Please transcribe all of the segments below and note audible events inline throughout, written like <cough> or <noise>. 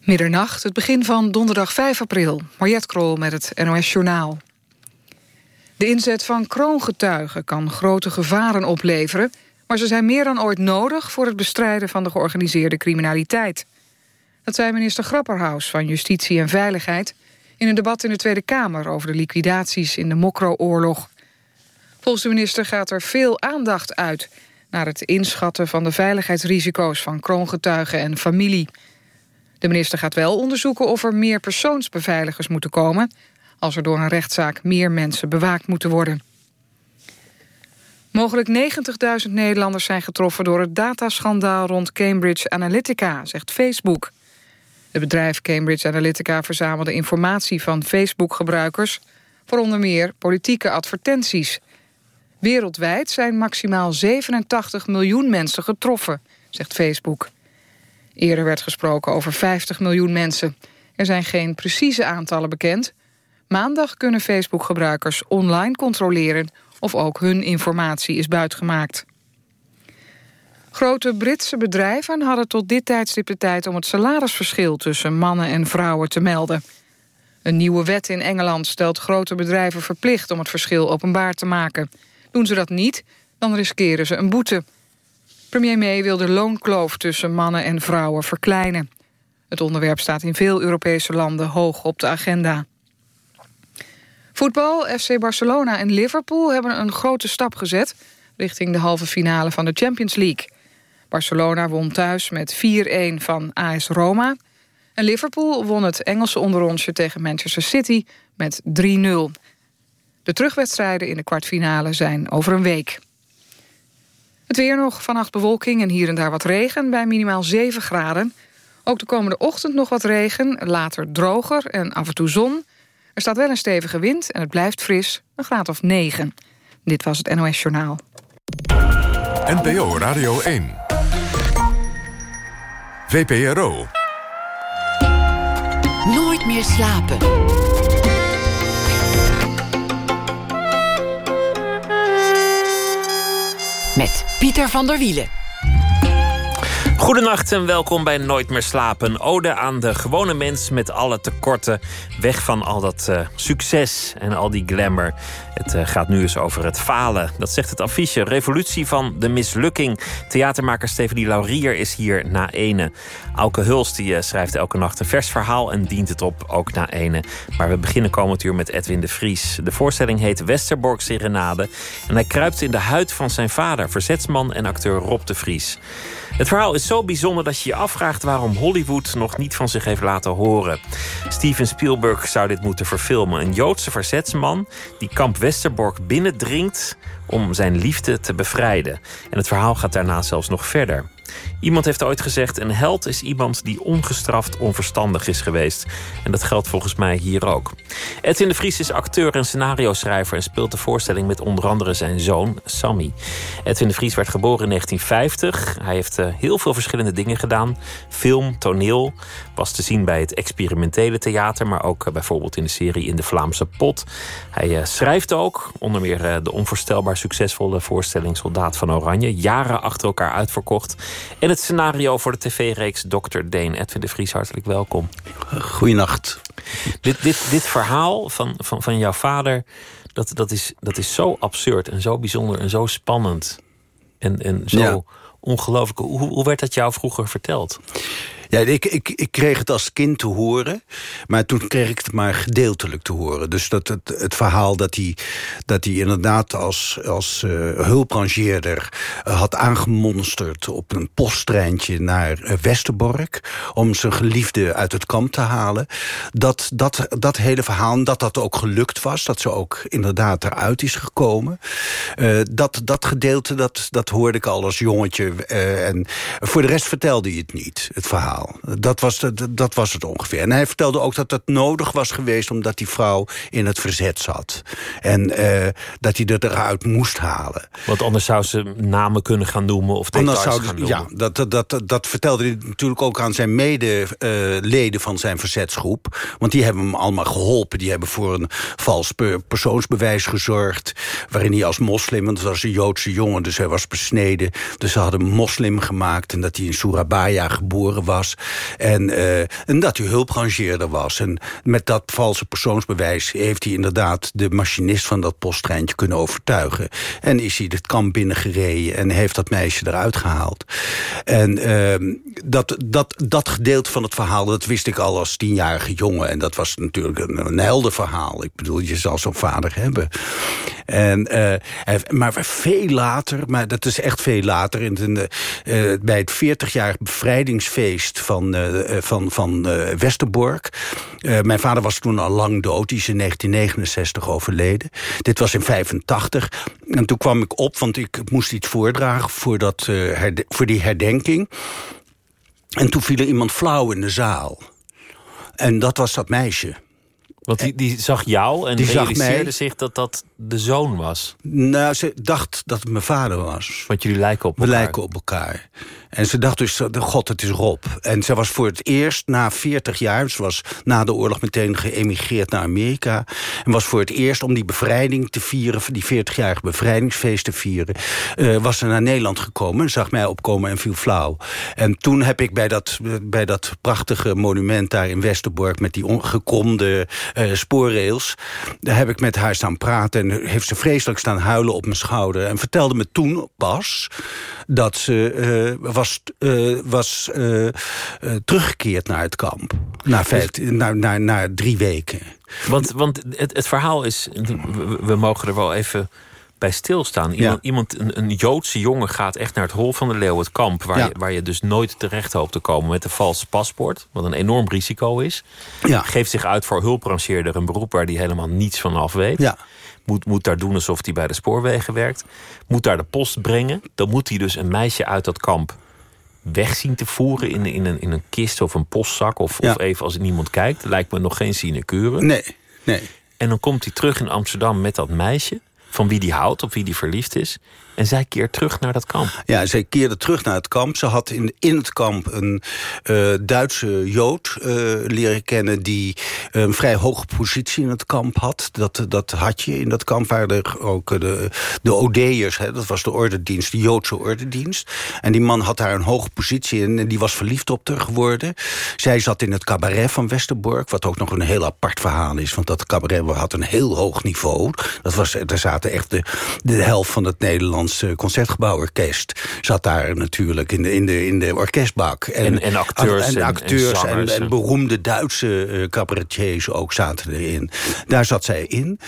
Middernacht, het begin van donderdag 5 april. Mariette Krol met het NOS Journaal. De inzet van kroongetuigen kan grote gevaren opleveren... maar ze zijn meer dan ooit nodig voor het bestrijden van de georganiseerde criminaliteit. Dat zei minister Grapperhaus van Justitie en Veiligheid... in een debat in de Tweede Kamer over de liquidaties in de Mokro-oorlog. Volgens de minister gaat er veel aandacht uit... naar het inschatten van de veiligheidsrisico's van kroongetuigen en familie... De minister gaat wel onderzoeken of er meer persoonsbeveiligers moeten komen... als er door een rechtszaak meer mensen bewaakt moeten worden. Mogelijk 90.000 Nederlanders zijn getroffen door het dataschandaal rond Cambridge Analytica, zegt Facebook. Het bedrijf Cambridge Analytica verzamelde informatie van Facebook-gebruikers... voor onder meer politieke advertenties. Wereldwijd zijn maximaal 87 miljoen mensen getroffen, zegt Facebook. Eerder werd gesproken over 50 miljoen mensen. Er zijn geen precieze aantallen bekend. Maandag kunnen Facebook-gebruikers online controleren... of ook hun informatie is buitgemaakt. Grote Britse bedrijven hadden tot dit tijdstip de tijd... om het salarisverschil tussen mannen en vrouwen te melden. Een nieuwe wet in Engeland stelt grote bedrijven verplicht... om het verschil openbaar te maken. Doen ze dat niet, dan riskeren ze een boete... Premier May wil de loonkloof tussen mannen en vrouwen verkleinen. Het onderwerp staat in veel Europese landen hoog op de agenda. Voetbal, FC Barcelona en Liverpool hebben een grote stap gezet... richting de halve finale van de Champions League. Barcelona won thuis met 4-1 van AS Roma... en Liverpool won het Engelse onderrondje tegen Manchester City met 3-0. De terugwedstrijden in de kwartfinale zijn over een week. Het weer nog, vannacht bewolking en hier en daar wat regen... bij minimaal 7 graden. Ook de komende ochtend nog wat regen, later droger en af en toe zon. Er staat wel een stevige wind en het blijft fris, een graad of 9. Dit was het NOS Journaal. NPO Radio 1. VPRO. Nooit meer slapen. Met Pieter van der Wielen. Goedenacht en welkom bij Nooit meer slapen. Ode aan de gewone mens met alle tekorten. Weg van al dat uh, succes en al die glamour. Het uh, gaat nu eens over het falen. Dat zegt het affiche. Revolutie van de mislukking. Theatermaker Stephanie Laurier is hier na ene. Auke Hulst die, uh, schrijft elke nacht een vers verhaal en dient het op ook na ene. Maar we beginnen komend uur met Edwin de Vries. De voorstelling heet Westerbork Serenade. En hij kruipt in de huid van zijn vader, verzetsman en acteur Rob de Vries. Het verhaal is zo bijzonder dat je je afvraagt waarom Hollywood nog niet van zich heeft laten horen. Steven Spielberg zou dit moeten verfilmen. Een Joodse verzetsman die kamp Westerbork binnendringt om zijn liefde te bevrijden. En het verhaal gaat daarna zelfs nog verder. Iemand heeft ooit gezegd: een held is iemand die ongestraft onverstandig is geweest. En dat geldt volgens mij hier ook. Edwin de Vries is acteur en scenario-schrijver en speelt de voorstelling met onder andere zijn zoon Sammy. Edwin de Vries werd geboren in 1950. Hij heeft uh, heel veel verschillende dingen gedaan: film, toneel. Was te zien bij het experimentele theater, maar ook uh, bijvoorbeeld in de serie In de Vlaamse Pot. Hij uh, schrijft ook, onder meer de onvoorstelbaar succesvolle voorstelling Soldaat van Oranje, jaren achter elkaar uitverkocht. En het scenario voor de tv-reeks Dr. Deen. Edwin de Vries, hartelijk welkom. Goeienacht. Dit, dit, dit verhaal van, van, van jouw vader, dat, dat, is, dat is zo absurd en zo bijzonder en zo spannend. En, en zo ja. ongelooflijk. Hoe, hoe werd dat jou vroeger verteld? Ja, ik, ik, ik kreeg het als kind te horen. Maar toen kreeg ik het maar gedeeltelijk te horen. Dus dat het, het verhaal dat hij, dat hij inderdaad als, als uh, hulprangeerder... Uh, had aangemonsterd op een posttreintje naar uh, Westerbork... om zijn geliefde uit het kamp te halen. Dat, dat, dat hele verhaal, dat dat ook gelukt was. Dat ze ook inderdaad eruit is gekomen. dat, dat gedeelte, dat, dat hoorde ik al als jongetje. en voor de rest vertelde hij het niet, het verhaal. Dat was, de, dat was het ongeveer. En hij vertelde ook dat het nodig was geweest... omdat die vrouw in het verzet zat. En uh, dat hij er eruit moest halen. Want anders zou ze namen kunnen gaan noemen of details zou, gaan noemen. Ja, dat, dat, dat, dat vertelde hij natuurlijk ook aan zijn medeleden uh, van zijn verzetsgroep. Want die hebben hem allemaal geholpen. Die hebben voor een vals persoonsbewijs gezorgd. Waarin hij als moslim, want het was een Joodse jongen... dus hij was besneden. Dus ze hadden moslim gemaakt en dat hij in Surabaya geboren was. En, en dat hij hulprangeerder was. En met dat valse persoonsbewijs heeft hij inderdaad... de machinist van dat posttreintje kunnen overtuigen. En is hij het kamp binnengereden en heeft dat meisje eruit gehaald. En ehm, dat, dat, dat gedeelte van het verhaal, dat wist ik al als tienjarige jongen. En dat was natuurlijk een, een helder verhaal. Ik bedoel, je zal zo'n vader hebben. En, uh, maar veel later, maar dat is echt veel later... In de, uh, bij het 40-jarig bevrijdingsfeest van, uh, van, van Westerbork. mijn vader was toen al lang dood. Die is in 1969 overleden. Dit was in 85. En toen kwam ik op, want ik moest iets voordragen... voor, dat, voor die herdenking. En toen viel er iemand flauw in de zaal. En dat was dat meisje. Want die, die zag jou en die realiseerde zich dat dat de zoon was. Nou, ze dacht dat het mijn vader was. Want jullie lijken op elkaar. We lijken op elkaar. En ze dacht dus, god, het is Rob. En ze was voor het eerst na 40 jaar... ze was na de oorlog meteen geëmigreerd naar Amerika... en was voor het eerst om die bevrijding te vieren... die 40-jarige bevrijdingsfeest te vieren... Uh, was ze naar Nederland gekomen en zag mij opkomen en viel flauw. En toen heb ik bij dat, bij dat prachtige monument daar in Westerbork... met die gekromde uh, spoorrails... daar heb ik met haar staan praten... en heeft ze vreselijk staan huilen op mijn schouder... en vertelde me toen pas dat ze... Uh, was, uh, was uh, uh, teruggekeerd naar het kamp. Na, vijf, dus... na, na, na drie weken. Want, want het, het verhaal is... We, mogen er wel even bij stilstaan. Iemand, ja. iemand een, een, Joodse jongen gaat echt naar het Hol van de Leeuw, het kamp... Waar, ja. je, waar je dus nooit terecht hoopt te komen met een valse paspoort... wat een enorm risico is. Ja. Geeft zich uit voor hulpranceerder, een beroep waar hij helemaal niets van af weet. Moet, moet daar doen alsof hij bij de spoorwegen werkt. Moet daar de post brengen. Dan moet hij dus een meisje uit dat kamp weg zien te voeren in, in, een, in een kist of een postzak. Of, ja. of even als niemand kijkt. Lijkt me nog geen sinecure. Nee, nee. En dan komt hij terug in Amsterdam met dat meisje. Van wie die houdt, op wie die verliefd is. En zij keert terug naar dat kamp. Ja, zij keerde terug naar het kamp. Ze had in, in het kamp een uh, Duitse Jood uh, leren kennen... die een vrij hoge positie in het kamp had. Dat, dat had je in dat kamp. Waar er ook de, de OD'ers, dat was de ordedienst, de Joodse ordedienst. En die man had daar een hoge positie in en die was verliefd op haar geworden. Zij zat in het cabaret van Westerbork... wat ook nog een heel apart verhaal is. Want dat cabaret had een heel hoog niveau. Dat was, er zaten echt de, de helft van het Nederlands Concertgebouworkest zat daar natuurlijk in de, in de, in de orkestbak. En, en, en acteurs en, en acteurs en, en, beroemde Duitse uh, cabaretiers ook zaten erin. Daar zat zij in.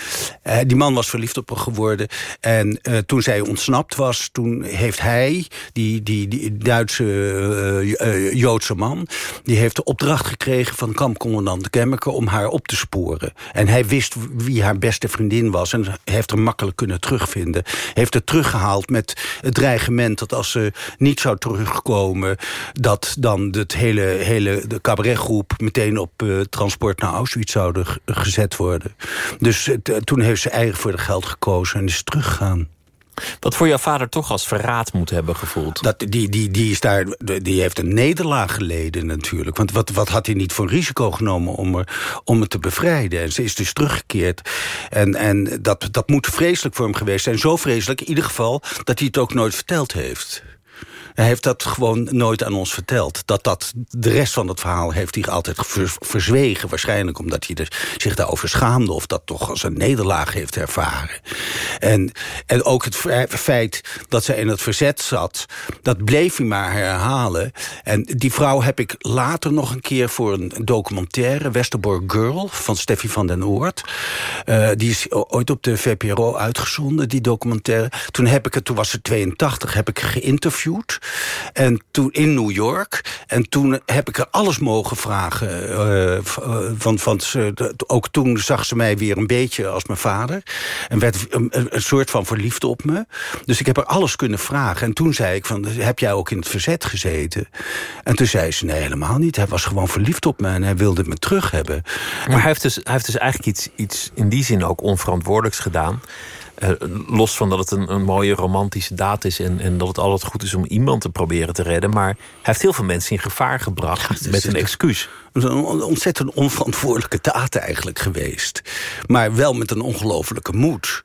Uh, die man was verliefd op haar geworden. En uh, toen zij ontsnapt was, toen heeft hij, die, die, die Duitse Joodse man... die heeft de opdracht gekregen van kampcommandant Kemmerke... om haar op te sporen. En hij wist wie haar beste vriendin was... en heeft haar makkelijk kunnen terugvinden. Heeft het teruggehaald met het dreigement dat als ze niet zou terugkomen... dat dan het hele, hele de cabaretgroep meteen op uh, transport naar Auschwitz zouden gezet worden. Dus uh, toen heeft ze eigen voor de geld gekozen en is teruggegaan. Wat voor jouw vader toch als verraad moet hebben gevoeld? Dat, die, die, die, is daar, die heeft een nederlaag geleden natuurlijk. Want wat, wat had hij niet voor risico genomen om, er, om het te bevrijden? En ze is dus teruggekeerd. En, en dat, dat moet vreselijk voor hem geweest zijn. Zo vreselijk in ieder geval dat hij het ook nooit verteld heeft. Hij heeft dat gewoon nooit aan ons verteld. Dat dat, de rest van het verhaal heeft hij altijd verzwegen. Waarschijnlijk omdat hij zich daarover schaamde... of dat toch als een nederlaag heeft ervaren. En, en ook het feit dat zij in het verzet zat... dat bleef hij maar herhalen. En die vrouw heb ik later nog een keer voor een documentaire... Westerbork Girl van Steffi van den Oort. Uh, die is ooit op de VPRO uitgezonden, die documentaire. Toen, heb ik het, toen was ze 82, heb ik geïnterviewd... En toen in New York. En toen heb ik er alles mogen vragen. Want, want ze, ook toen zag ze mij weer een beetje als mijn vader. En werd een, een, soort van verliefd op me. Dus ik heb er alles kunnen vragen. En toen zei ik van, heb jij ook in het verzet gezeten? En toen zei ze, nee, helemaal niet. Hij was gewoon verliefd op me en hij wilde me terug hebben. Maar hij heeft dus, hij heeft dus eigenlijk iets, iets in die zin ook onverantwoordelijks gedaan. Uh, los van dat het een, een, mooie romantische daad is en, en dat het altijd goed is om iemand te proberen te redden. Maar hij heeft heel veel mensen in gevaar gebracht ja, met een excuus. Een ontzettend onverantwoordelijke daad eigenlijk geweest. Maar wel met een ongelofelijke moed.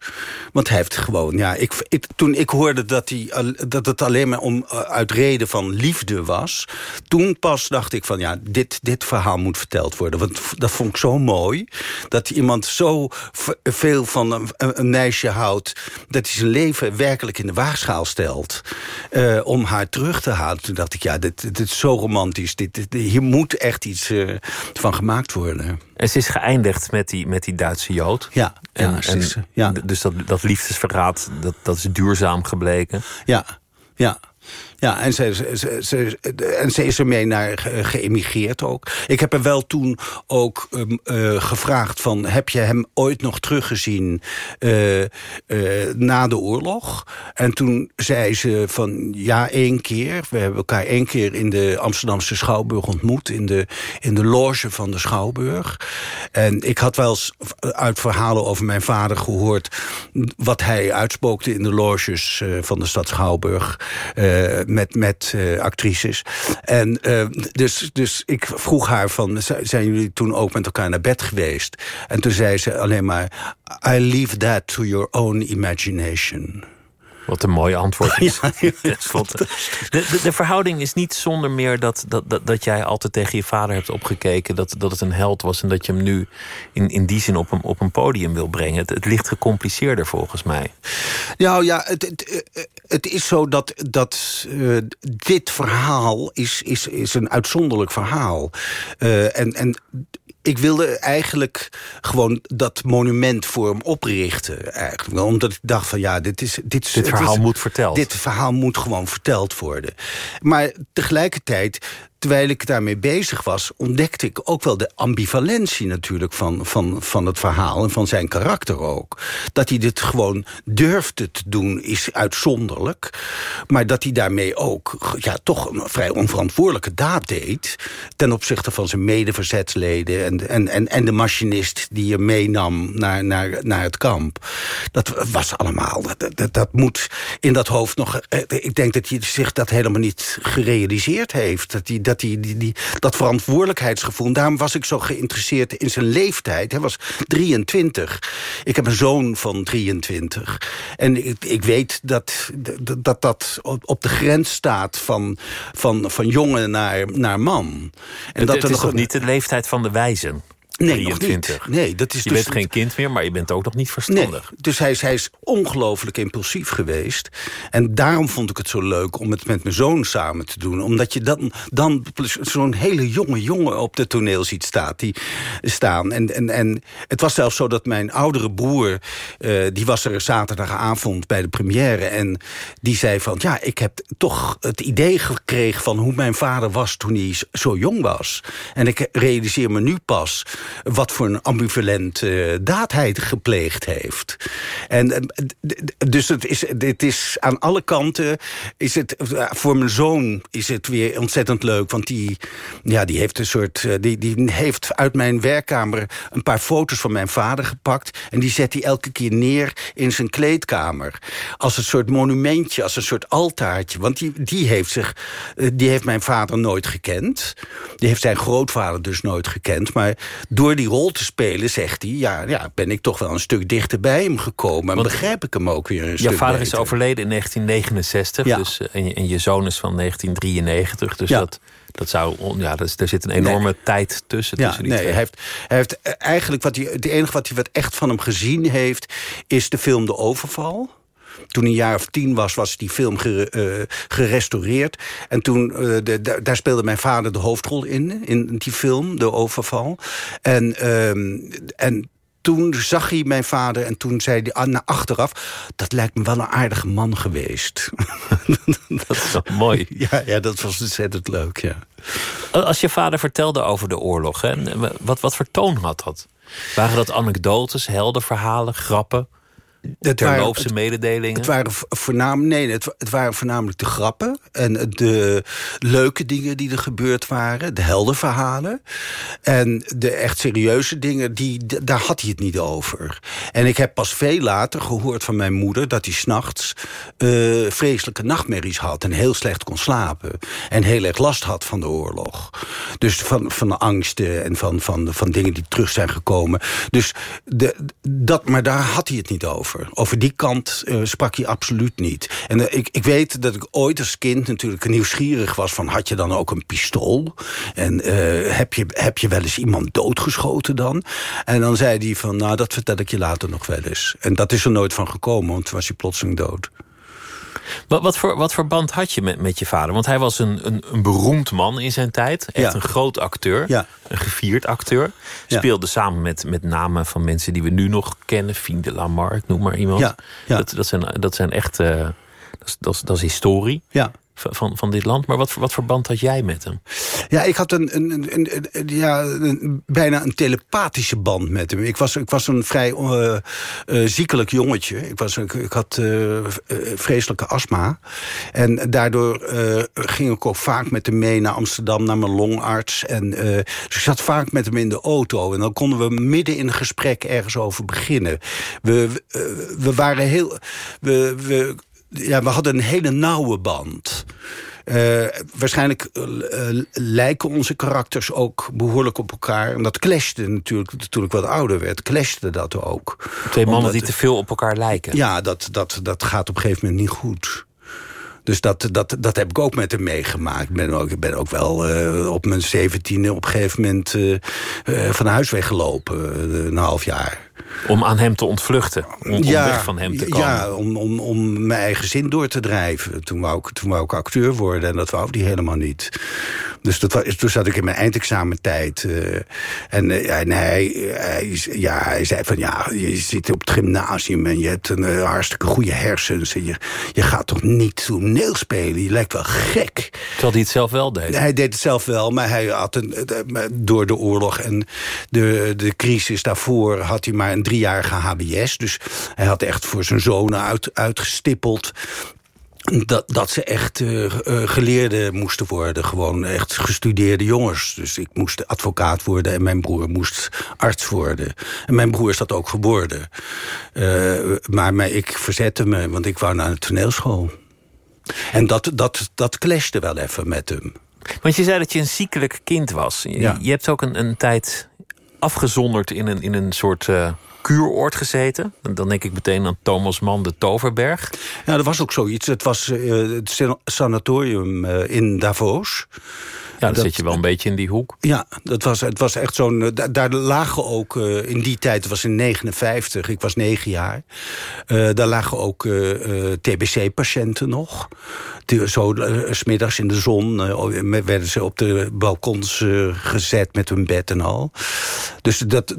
Want hij heeft gewoon, ja, ik, toen ik hoorde dat, hij, dat het alleen maar om, eh, uit reden van liefde was... toen pas dacht ik van, ja, dit, dit verhaal moet verteld worden. Want dat vond ik zo mooi, dat iemand zo veel van een, meisje houdt... dat hij zijn leven werkelijk in de waagschaal stelt... Uh, om haar terug te halen. Toen dacht ik, ja, dit, dit is zo romantisch. Dit, dit, hier moet echt iets uh, van gemaakt worden. En ze is geëindigd met die, met die Duitse Jood. Ja, en, ja, en, is, ja. Dus dat, dat liefdesverraad, dat, dat is duurzaam gebleken. Ja, ja. Ja, en ze, ze, en is ermee naar geëmigreerd ook. Ik heb er wel toen ook um, uh, gevraagd van... heb je hem ooit nog teruggezien uh, uh, na de oorlog? En toen zei ze van ja, één keer. We hebben elkaar één keer in de Amsterdamse Schouwburg ontmoet... in de, in de loge van de Schouwburg. En ik had wel eens uit verhalen over mijn vader gehoord... wat hij uitspookte in de loges van de stad Schouwburg met, met uh, actrices. En uh, dus, dus ik vroeg haar van, zijn jullie toen ook met elkaar naar bed geweest? En toen zei ze alleen maar, I leave that to your own imagination. Wat een mooi antwoord is. <laughs> Ja, ja, <laughs> de, de, de, verhouding is niet zonder meer dat, dat, dat, dat jij altijd tegen je vader hebt opgekeken. Dat, dat het een held was en dat je hem nu in, in die zin op een, op een podium wil brengen. Het, het ligt gecompliceerder volgens mij. Nou ja, het, het, het is zo dat, dat uh, dit verhaal is, is, is een uitzonderlijk verhaal. Uh, en, en ik wilde eigenlijk gewoon dat monument voor hem oprichten. Eigenlijk. Omdat ik dacht van ja, dit is... Dit, dit verhaal is, moet verteld. Dit verhaal moet gewoon verteld worden. Maar tegelijkertijd terwijl ik daarmee bezig was... ontdekte ik ook wel de ambivalentie natuurlijk van, van, van het verhaal... en van zijn karakter ook. Dat hij dit gewoon durfde te doen is uitzonderlijk. Maar dat hij daarmee ook ja, toch een vrij onverantwoordelijke daad deed... ten opzichte van zijn medeverzetsleden... en, en, en, en de machinist die je meenam naar, naar, naar het kamp. Dat was allemaal... Dat, dat, dat moet in dat hoofd nog... Ik denk dat hij zich dat helemaal niet gerealiseerd heeft. Dat hij dat, die, die, die, dat verantwoordelijkheidsgevoel... daarom was ik zo geïnteresseerd in zijn leeftijd. Hij was 23. Ik heb een zoon van 23. En ik, ik weet dat dat, dat op de grens staat van, van, van jongen naar, naar man. En dat het is toch niet de leeftijd van de wijzen? Nee, 23. nog niet. Nee, dat is je dus bent geen kind meer, maar je bent ook nog niet verstandig. Nee, dus hij is, hij is ongelooflijk impulsief geweest. En daarom vond ik het zo leuk om het met mijn zoon samen te doen. Omdat je dan, dan zo'n hele jonge jongen op het toneel ziet staat, die, staan. En, en, en het was zelfs zo dat mijn oudere broer... Uh, die was er zaterdagavond bij de première. En die zei van, ja, ik heb toch het idee gekregen... van hoe mijn vader was toen hij zo jong was. En ik realiseer me nu pas wat voor een ambivalent uh, daad hij gepleegd heeft. En dus het is, het is aan alle kanten is het voor mijn zoon is het weer ontzettend leuk, want die, ja, die heeft een soort, die, die heeft uit mijn werkkamer een paar foto's van mijn vader gepakt en die zet hij elke keer neer in zijn kleedkamer als een soort monumentje, als een soort altaartje, want die, die heeft zich, die heeft mijn vader nooit gekend, die heeft zijn grootvader dus nooit gekend, maar door die rol te spelen, zegt hij... ja, ja ben ik toch wel een stuk dichter bij hem gekomen. En begrijp ik hem ook weer een stuk Je vader beter. is overleden in 1969. Ja. Dus, en, je, en je zoon is van 1993. Dus Ja. dat, dat zou... Ja, dus, er zit een enorme tijd tussen, Ja, tussen die nee, twee. hij heeft, hij heeft eh, eigenlijk wat hij, het enige wat hij wat echt van hem gezien heeft, is de film De Overval. Toen hij een jaar of tien was, was die film gere- eh, gerestaureerd. En toen, eh, de, da- daar speelde mijn vader de hoofdrol in, in die film, De Overval. En, ehm, en toen zag hij mijn vader en toen zei hij ah, na achteraf... dat lijkt me wel een aardige man geweest. <laughs> Dat is toch mooi. <laughs> ja, ja, dat was ontzettend leuk, ja. Als je vader vertelde over de oorlog, hè, wat, wat voor toon had dat? Waren dat anekdotes, heldenverhalen, grappen, Het terloopse mededelingen? Het waren voornamelijk, nee, het, het waren voornamelijk de grappen en de leuke dingen die er gebeurd waren, de heldenverhalen. En de echt serieuze dingen, die, daar had hij het niet over. En ik heb pas veel later gehoord van mijn moeder dat hij s'nachts eh vreselijke nachtmerries had en heel slecht kon slapen. En heel erg last had van de oorlog. Dus van, van angsten en van, van, van dingen die terug zijn gekomen. Dus de, dat, maar daar had hij het niet over. Over die kant uh, sprak hij absoluut niet. En uh, ik, ik weet dat ik ooit als kind natuurlijk nieuwsgierig was... van had je dan ook een pistool? En uh, heb, je, heb je wel eens iemand doodgeschoten dan? En dan zei hij van, nou, dat vertel ik je later nog wel eens. En dat is er nooit van gekomen, want toen was hij plotseling dood. Wat, wat, voor, wat voor band had je met, met je vader? Want hij was een, een, een beroemd man in zijn tijd. Echt Ja. een groot acteur. Ja. Een gevierd acteur. Ja. Speelde samen met, met namen van mensen die we nu nog kennen. Fien de Lamar, ik noem maar iemand. Ja, ja. Dat, dat, zijn, dat zijn echt... eh, dat, dat, is, dat is historie Ja. Van, van, dit land. Maar wat, wat voor band had jij met hem? Ja, ik had een, een, een, ja, bijna een telepathische band met hem. Ik was, ik was een vrij eh, eh, ziekelijk jongetje. Ik, was, ik, had eh, vreselijke astma. En daardoor ging ik ook vaak met hem mee naar Amsterdam... naar mijn longarts. En, dus zat vaak met hem in de auto. En dan konden we midden in een gesprek ergens over beginnen. We, we waren heel... We, we, ja, we hadden een hele nauwe band. Eh, waarschijnlijk eh, eh, lijken onze karakters ook behoorlijk op elkaar. En dat clashte natuurlijk, toen ik wat ouder werd, clashte dat ook. Twee mannen Omdat- die te veel op elkaar lijken. Ja, dat, dat, dat gaat op een gegeven moment niet goed. Dus dat, dat, dat heb ik ook met hem meegemaakt. Ik ben ook, ik ben ook wel op mijn zeventiende op een gegeven moment van huis weggelopen. een half jaar. Om aan hem te ontvluchten. Om, om weg van hem te komen. Ja, om, om, om mijn eigen zin door te drijven. Toen wou, ik, toen wou ik acteur worden en dat wou die helemaal niet. Dus dat was, toen zat ik in mijn eindexamentijd. eh, en eh, en hij, hij, ja, hij zei van ja, je zit op het gymnasium en je hebt een eh, hartstikke goede hersens. En je, je gaat toch niet toneel spelen? Je lijkt wel gek. Terwijl hij het zelf wel deed. Hij deed het zelf wel, maar hij had een, door de oorlog en de, de crisis daarvoor had hij maar een driejarige HBS. Dus hij had echt voor zijn zonen uit, uitgestippeld. Dat, dat ze echt eh, eh, geleerden moesten worden. Gewoon echt gestudeerde jongens. Dus ik moest advocaat worden en mijn broer moest arts worden. En mijn broer is dat ook geworden. Eh, maar, maar ik verzette me, want ik wou naar een toneelschool. En dat, dat, dat clashte wel even met hem. Want je zei dat je een ziekelijk kind was. Je, Ja. je hebt ook een, een tijd afgezonderd in een, in een soort eh, kuuroord gezeten. En Dan denk ik meteen aan Thomas Mann de Toverberg. Ja, dat was ook zoiets. Het was eh, het san- sanatorium eh, in Davos. Ja, dan Dat- zit je wel een beetje in die hoek. Ja, dat was, het was echt zo'n... eh, da- Daar lagen ook eh, in die tijd, het was in 59, ik was negen jaar... eh, daar lagen ook TBC-patiënten nog. Die, zo smiddags in de zon met- werden ze op de balkons gezet met hun bed en al. Dus dat,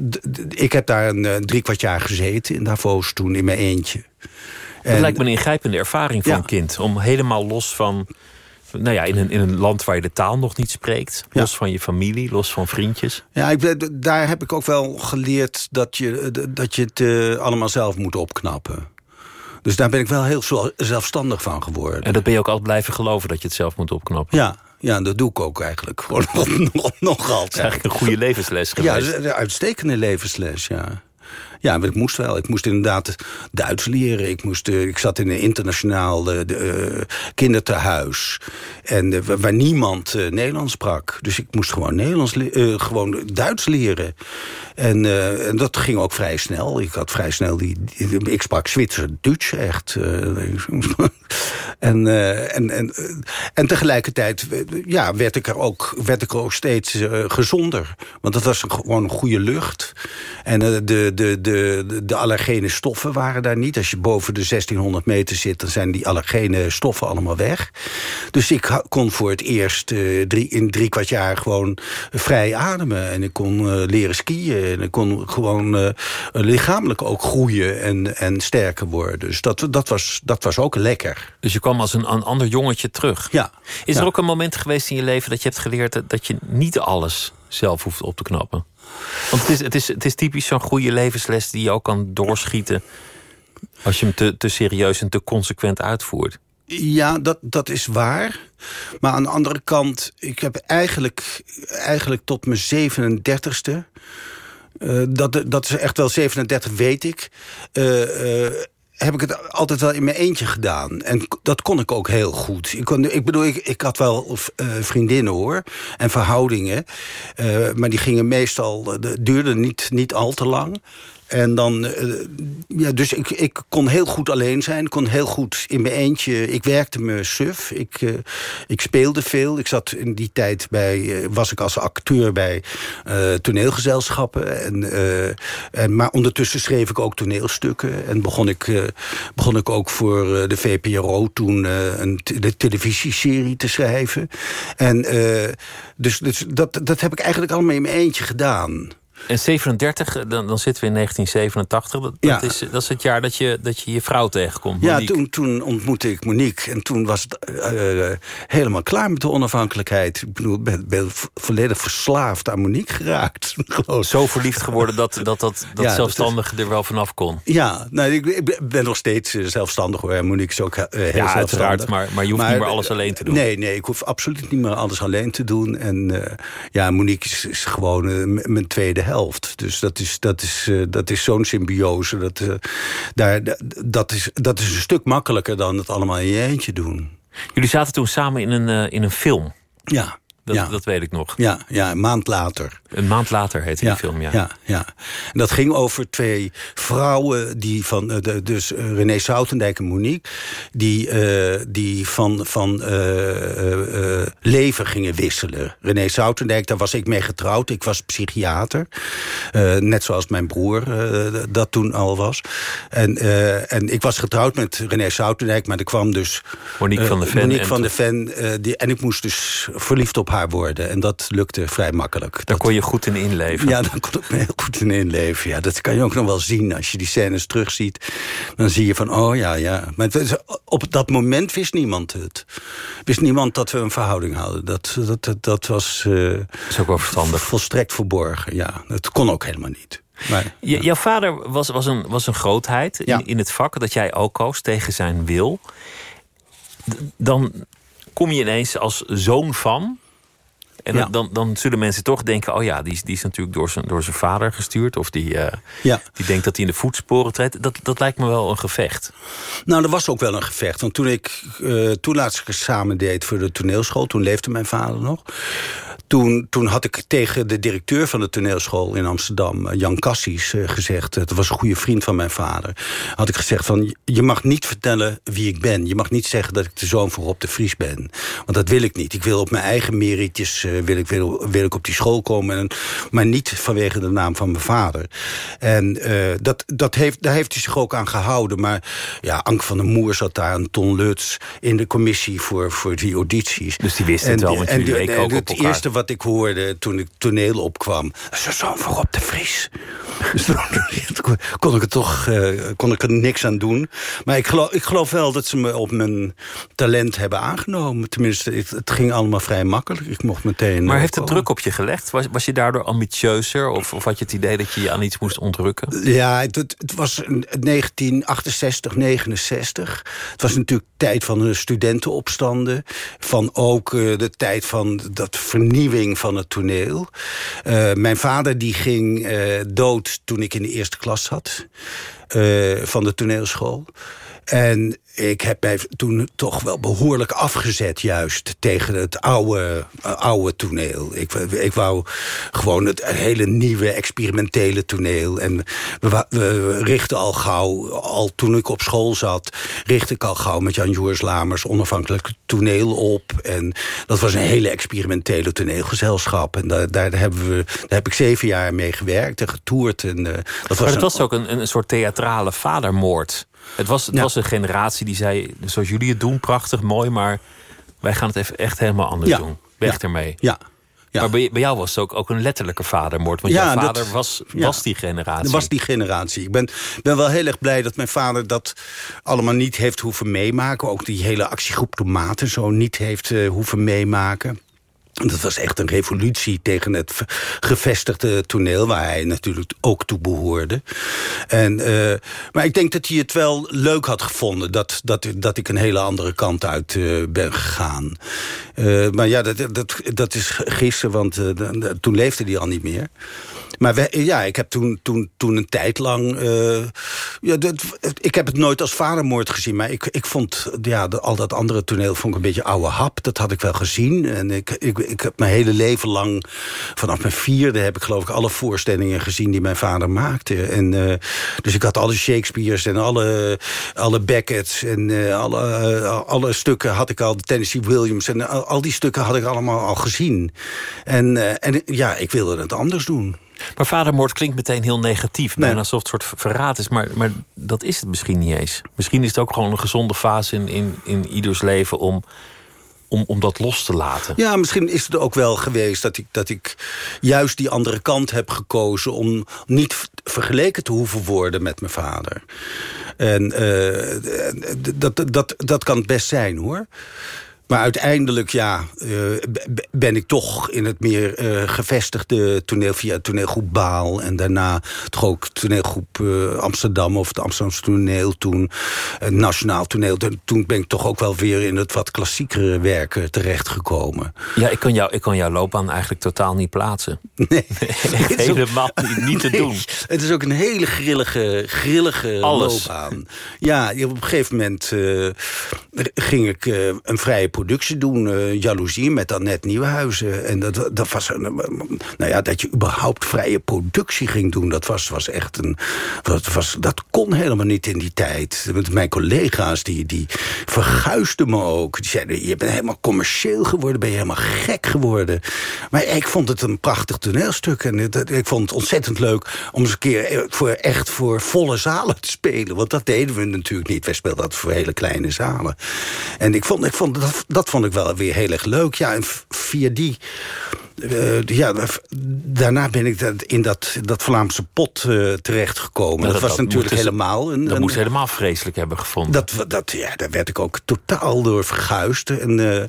ik heb daar een eh, drie kwart jaar gezeten in Davos toen in mijn eentje. Dat En- lijkt me een ingrijpende ervaring voor Ja. een kind. Om helemaal los van... Nou ja, in een, in een land waar je de taal nog niet spreekt. Ja. Los van je familie, los van vriendjes. Ja, ik, daar heb ik ook wel geleerd dat je, dat je het eh, allemaal zelf moet opknappen. Dus daar ben ik wel heel zelfstandig van geworden. En dat ben je ook altijd blijven geloven dat je het zelf moet opknappen. Ja, ja, dat doe ik ook eigenlijk gewoon <laughs> nog, nog, nog Dat is altijd. eigenlijk een goede levensles Ja, geweest. is een uitstekende levensles, ja. Ja, maar ik moest wel. Ik moest inderdaad Duits leren. Ik, moest, eh, ik zat in een internationaal eh, de, eh, kinderthuis. En waar niemand Nederlands sprak. Dus ik moest gewoon, Nederlands gewoon Duits leren. En, en dat ging ook vrij snel. Ik had vrij snel die... ik sprak Zwitser Duits echt. <laughs> en, en, en, en tegelijkertijd ja, werd, ik er ook, werd ik er ook steeds gezonder. Want dat was gewoon een goede lucht. En de, de, de, de, de allergene stoffen waren daar niet. Als je boven de 1600 meter zit, dan zijn die allergene stoffen allemaal weg. Dus ik kon voor het eerst eh, drie, in drie kwart jaar gewoon vrij ademen. En ik kon eh, leren skiën. En ik kon gewoon eh, lichamelijk ook groeien en, en sterker worden. Dus dat, dat, was, dat was ook lekker. Dus je kwam als een, een ander jongetje terug. Ja. Is Ja. er ook een moment geweest in je leven dat je hebt geleerd dat je niet alles zelf hoeft op te knappen? Want het is, het is, het is typisch zo'n goede levensles die je ook kan doorschieten als je hem te, te serieus en te consequent uitvoert. Ja, dat, dat is waar. Maar aan de andere kant, ik heb eigenlijk, eigenlijk tot mijn 37ste... eh, dat, dat is echt wel 37, weet ik... eh, eh, heb ik het altijd wel in mijn eentje gedaan. En dat kon ik ook heel goed. Ik, ik bedoel, ik, ik had wel uh, vriendinnen hoor. En verhoudingen. Uh, maar die gingen meestal, duurden niet, niet al te lang. En dan, uh, ja, dus ik, ik kon heel goed alleen zijn. Kon heel goed in mijn eentje. Ik werkte me suf. Ik, uh, ik speelde veel. Ik zat in die tijd bij, uh, was ik als acteur bij toneelgezelschappen. En, en, maar ondertussen schreef ik ook toneelstukken. En begon ik, begon ik ook voor de VPRO toen een de televisieserie te schrijven. En dus, dus dat, dat heb ik eigenlijk allemaal in mijn eentje gedaan. En 37, dan, dan zitten we in 1987. Dat, Ja. dat, is, dat is het jaar dat je je, dat je, je vrouw tegenkomt. Ja, Monique. toen, toen ontmoette ik Monique. En toen was het eh, helemaal klaar met de onafhankelijkheid. Ik bedoel, ik ben, ben vo- volledig verslaafd aan Monique geraakt. <laughs> Zo verliefd geworden dat dat, dat, <laughs> dat zelfstandige er wel vanaf kon. Ja, nou, ik, ik ben nog steeds eh, zelfstandig hoor. Monique is ook eh, heel Ja, zelfstandig. uiteraard, maar- maar je hoeft niet meer alles alleen te doen. Nee, nee, ik hoef absoluut niet meer alles alleen te doen. En eh, ja, Monique is, is gewoon eh, mijn tweede helft. Dus dat is, dat is, eh, dat is zo'n symbiose. Dat, eh, daar, da- dat, is, dat is een stuk makkelijker dan het allemaal in je eentje doen. Jullie zaten toen samen in een, eh, in een film. Ja, Dat, ja. dat weet ik nog. Ja, ja, een maand later. Een maand later heette Ja, die film, ja. ja, ja. En dat ging over twee vrouwen, die van, eh, de, dus eh, René Soutendijk en Monique... die, eh, die van, van leven gingen wisselen. René Soutendijk, daar was ik mee getrouwd. Ik was psychiater. Net zoals mijn broer dat toen al was. En, en ik was getrouwd met René Soutendijk, maar er kwam dus... Monique van de Ven Monique en van de Ven. die, en ik moest dus verliefd op haar worden. En dat lukte vrij makkelijk. Daar Dat- kon je goed in inleven. ja, daar kon ik me heel goed in inleven. Ja, dat kan je ook nog wel zien. Als je die scènes terugziet, dan zie je van, oh ja, ja. Maar het op dat moment wist niemand het. Wist niemand dat we een verhouding hadden. Dat, dat, dat, dat was eh, Dat is ook wel verstandig. volstrekt verborgen, ja. Dat kon ook helemaal niet. Maar, Je- Jouw vader was, was, een, was een grootheid Ja. in, in het vak dat jij ook koos tegen zijn wil. Dan kom je ineens als zoon van. En Ja. dan, dan, zullen mensen toch denken: oh ja, die, is- die is natuurlijk door zijn, door zijn vader gestuurd. Of die, eh, ja. die denkt dat hij in de voetsporen treedt. Dat, dat lijkt me wel een gevecht. Nou, er was ook wel een gevecht. Want toen ik toen laatst samen deed voor de toneelschool... toen leefde mijn vader nog... Toen, toen had ik tegen de directeur van de toneelschool in Amsterdam... eh, Jan Cassies eh, gezegd... dat was een goede vriend van mijn vader... had ik gezegd van... je mag niet vertellen wie ik ben. Je mag niet zeggen dat ik de zoon van Rob de Vries ben. Want dat wil ik niet. Ik wil op mijn eigen meritjes wil, ik, wil, wil ik op die school komen. En, maar niet vanwege de naam van mijn vader. En eh, dat, dat heeft, daar heeft hij zich ook aan gehouden. Maar ja, Anke van der Moer zat daar... en Ton Lutz in de commissie voor, voor die audities. Dus die wisten het wel, want ook en op Het eerste wat ik hoorde toen ik toneel opkwam... zoon van Rob de Vries. <laughs> Dus toen <laughs> kon ik, er toch, eh, kon ik er niks aan doen. Maar ik geloof, ik geloof wel dat ze me op mijn talent hebben aangenomen. Tenminste, het, het ging allemaal vrij makkelijk. Ik mocht meteen... Maar eh, heeft het druk op je gelegd? Was, was je daardoor ambitieuzer? Of, of had je het idee dat je je aan iets moest ontrukken? Ja, het, het was een- 1968, 69. Het was natuurlijk tijd van de studentenopstanden. Van ook eh, de tijd van dat vernieuwing van het toneel. Eh, mijn vader die ging dood toen ik in de eerste klas zat. van de toneelschool. En ik heb mij toen toch wel behoorlijk afgezet juist tegen het oude, eh, oude toneel. Ik, ik wou gewoon het hele nieuwe experimentele toneel. En we, we richten al gauw, al toen ik op school zat... richtte ik al gauw met Jan Joers Lamers onafhankelijk toneel op. En dat was een hele experimentele toneelgezelschap. En daar, daar, hebben we, daar heb ik zeven jaar mee gewerkt en getoerd. En, eh, dat was Maar het een- was ook een, een soort theatrale vadermoord. Het was, het Ja. was een generatie die zei, zoals jullie het doen, prachtig, mooi... maar wij gaan het even echt helemaal anders Ja. doen. Weg ermee. Ja. Ja. Maar bij, bij jou was het ook, ook een letterlijke vadermoord. Want Ja, jouw dat- vader was, ja. was die generatie. Was die generatie. Ik ben, ben wel heel erg blij dat mijn vader dat allemaal niet heeft hoeven meemaken. Ook die hele actiegroep Tomaten zo niet heeft eh, hoeven meemaken. Dat was echt een revolutie tegen het gevestigde toneel... waar hij natuurlijk ook toe behoorde. En, eh, maar ik denk dat hij het wel leuk had gevonden... dat, dat, dat ik een hele andere kant uit eh, ben gegaan. Eh, maar ja, dat, dat, dat is gissen, want toen leefde hij al niet meer. Maar ja, ik heb toen, toen, toen een tijd lang... Uh, ja, ik heb het nooit als vadermoord gezien. Maar ik, ik vond ja, al dat andere toneel vond ik een beetje oude hap. Dat had ik wel gezien. En ik, ik, ik heb mijn hele leven lang... Vanaf mijn vierde heb ik geloof ik alle voorstellingen gezien... die mijn vader maakte. En, uh, dus ik had alle Shakespeare's en alle, alle Beckett's... en uh, alle, alle stukken had ik al. Tennessee Williams en al, al die stukken had ik allemaal al gezien. En, en ja, ik wilde het anders doen. Maar vadermoord klinkt meteen heel negatief. Alsof het soort verraad is. Maar, maar dat is het misschien niet eens. Misschien is het ook gewoon een gezonde fase in, in, in ieders leven... om om, om dat los te laten. Ja, misschien is het ook wel geweest dat ik, dat ik juist die andere kant heb gekozen... om niet vergeleken te hoeven worden met mijn vader. En uh, dat, dat, dat kan het best zijn, hoor. Maar uiteindelijk ja, uh, ben ik toch in het meer uh, gevestigde toneel... via toneelgroep Baal en daarna toch ook toneelgroep uh, Amsterdam... of het Amsterdamse toneel toen, nationaal toneel. Toen ben ik toch ook wel weer in het wat klassiekere werken terechtgekomen. Ja, ik kan, jou, ik kan jouw loopbaan eigenlijk totaal niet plaatsen. <laughs> Nee. <laughs> Helemaal niet, niet te doen. Het is ook een hele grillige, grillige Alles. loopbaan. Ja, op een gegeven moment ging ik een vrije productie doen, uh, Jaloezie, met Annette Nieuwenhuizen. En dat, dat was, nou ja, dat je überhaupt vrije productie ging doen, dat was, was echt een, dat, was, dat kon helemaal niet in die tijd. Mijn collega's, die, die verguisden me ook. Die zeiden, je bent helemaal commercieel geworden, ben je helemaal gek geworden. Maar ik vond het een prachtig toneelstuk en ik vond het ontzettend leuk om eens een keer voor, echt voor volle zalen te spelen. Want dat deden we natuurlijk niet. Wij speelden dat voor hele kleine zalen. En ik vond, ik vond dat, dat vond ik wel weer heel erg leuk. Ja, en via die... Uh, ja, daarna ben ik in dat, dat Vlaamse pot uh, terechtgekomen. Nou, dat, dat, was natuurlijk dus, helemaal... Een, dat een, moest helemaal vreselijk hebben gevonden. Dat, dat, ja, daar werd ik ook totaal door verguisd. En, uh,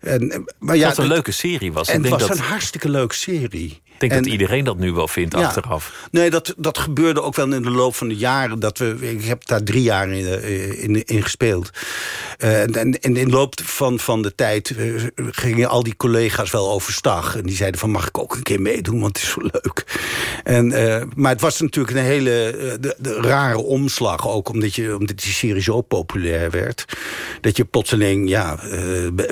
en, maar ja, Wat een leuke serie was. En ik het denk was dat, een hartstikke leuke serie. Ik denk en, dat iedereen dat nu wel vindt ja, achteraf. Nee, dat, dat gebeurde ook wel in de loop van de jaren. Dat we, ik heb daar drie jaar in, in, in gespeeld. Uh, en, en in de loop van, van de tijd uh, gingen al die collega's wel overstag. En die zeiden van, mag ik ook een keer meedoen, want het is zo leuk. En, uh, maar het was natuurlijk een hele de, de rare omslag. Ook omdat, je, omdat die serie zo populair werd. Dat je plotseling ja,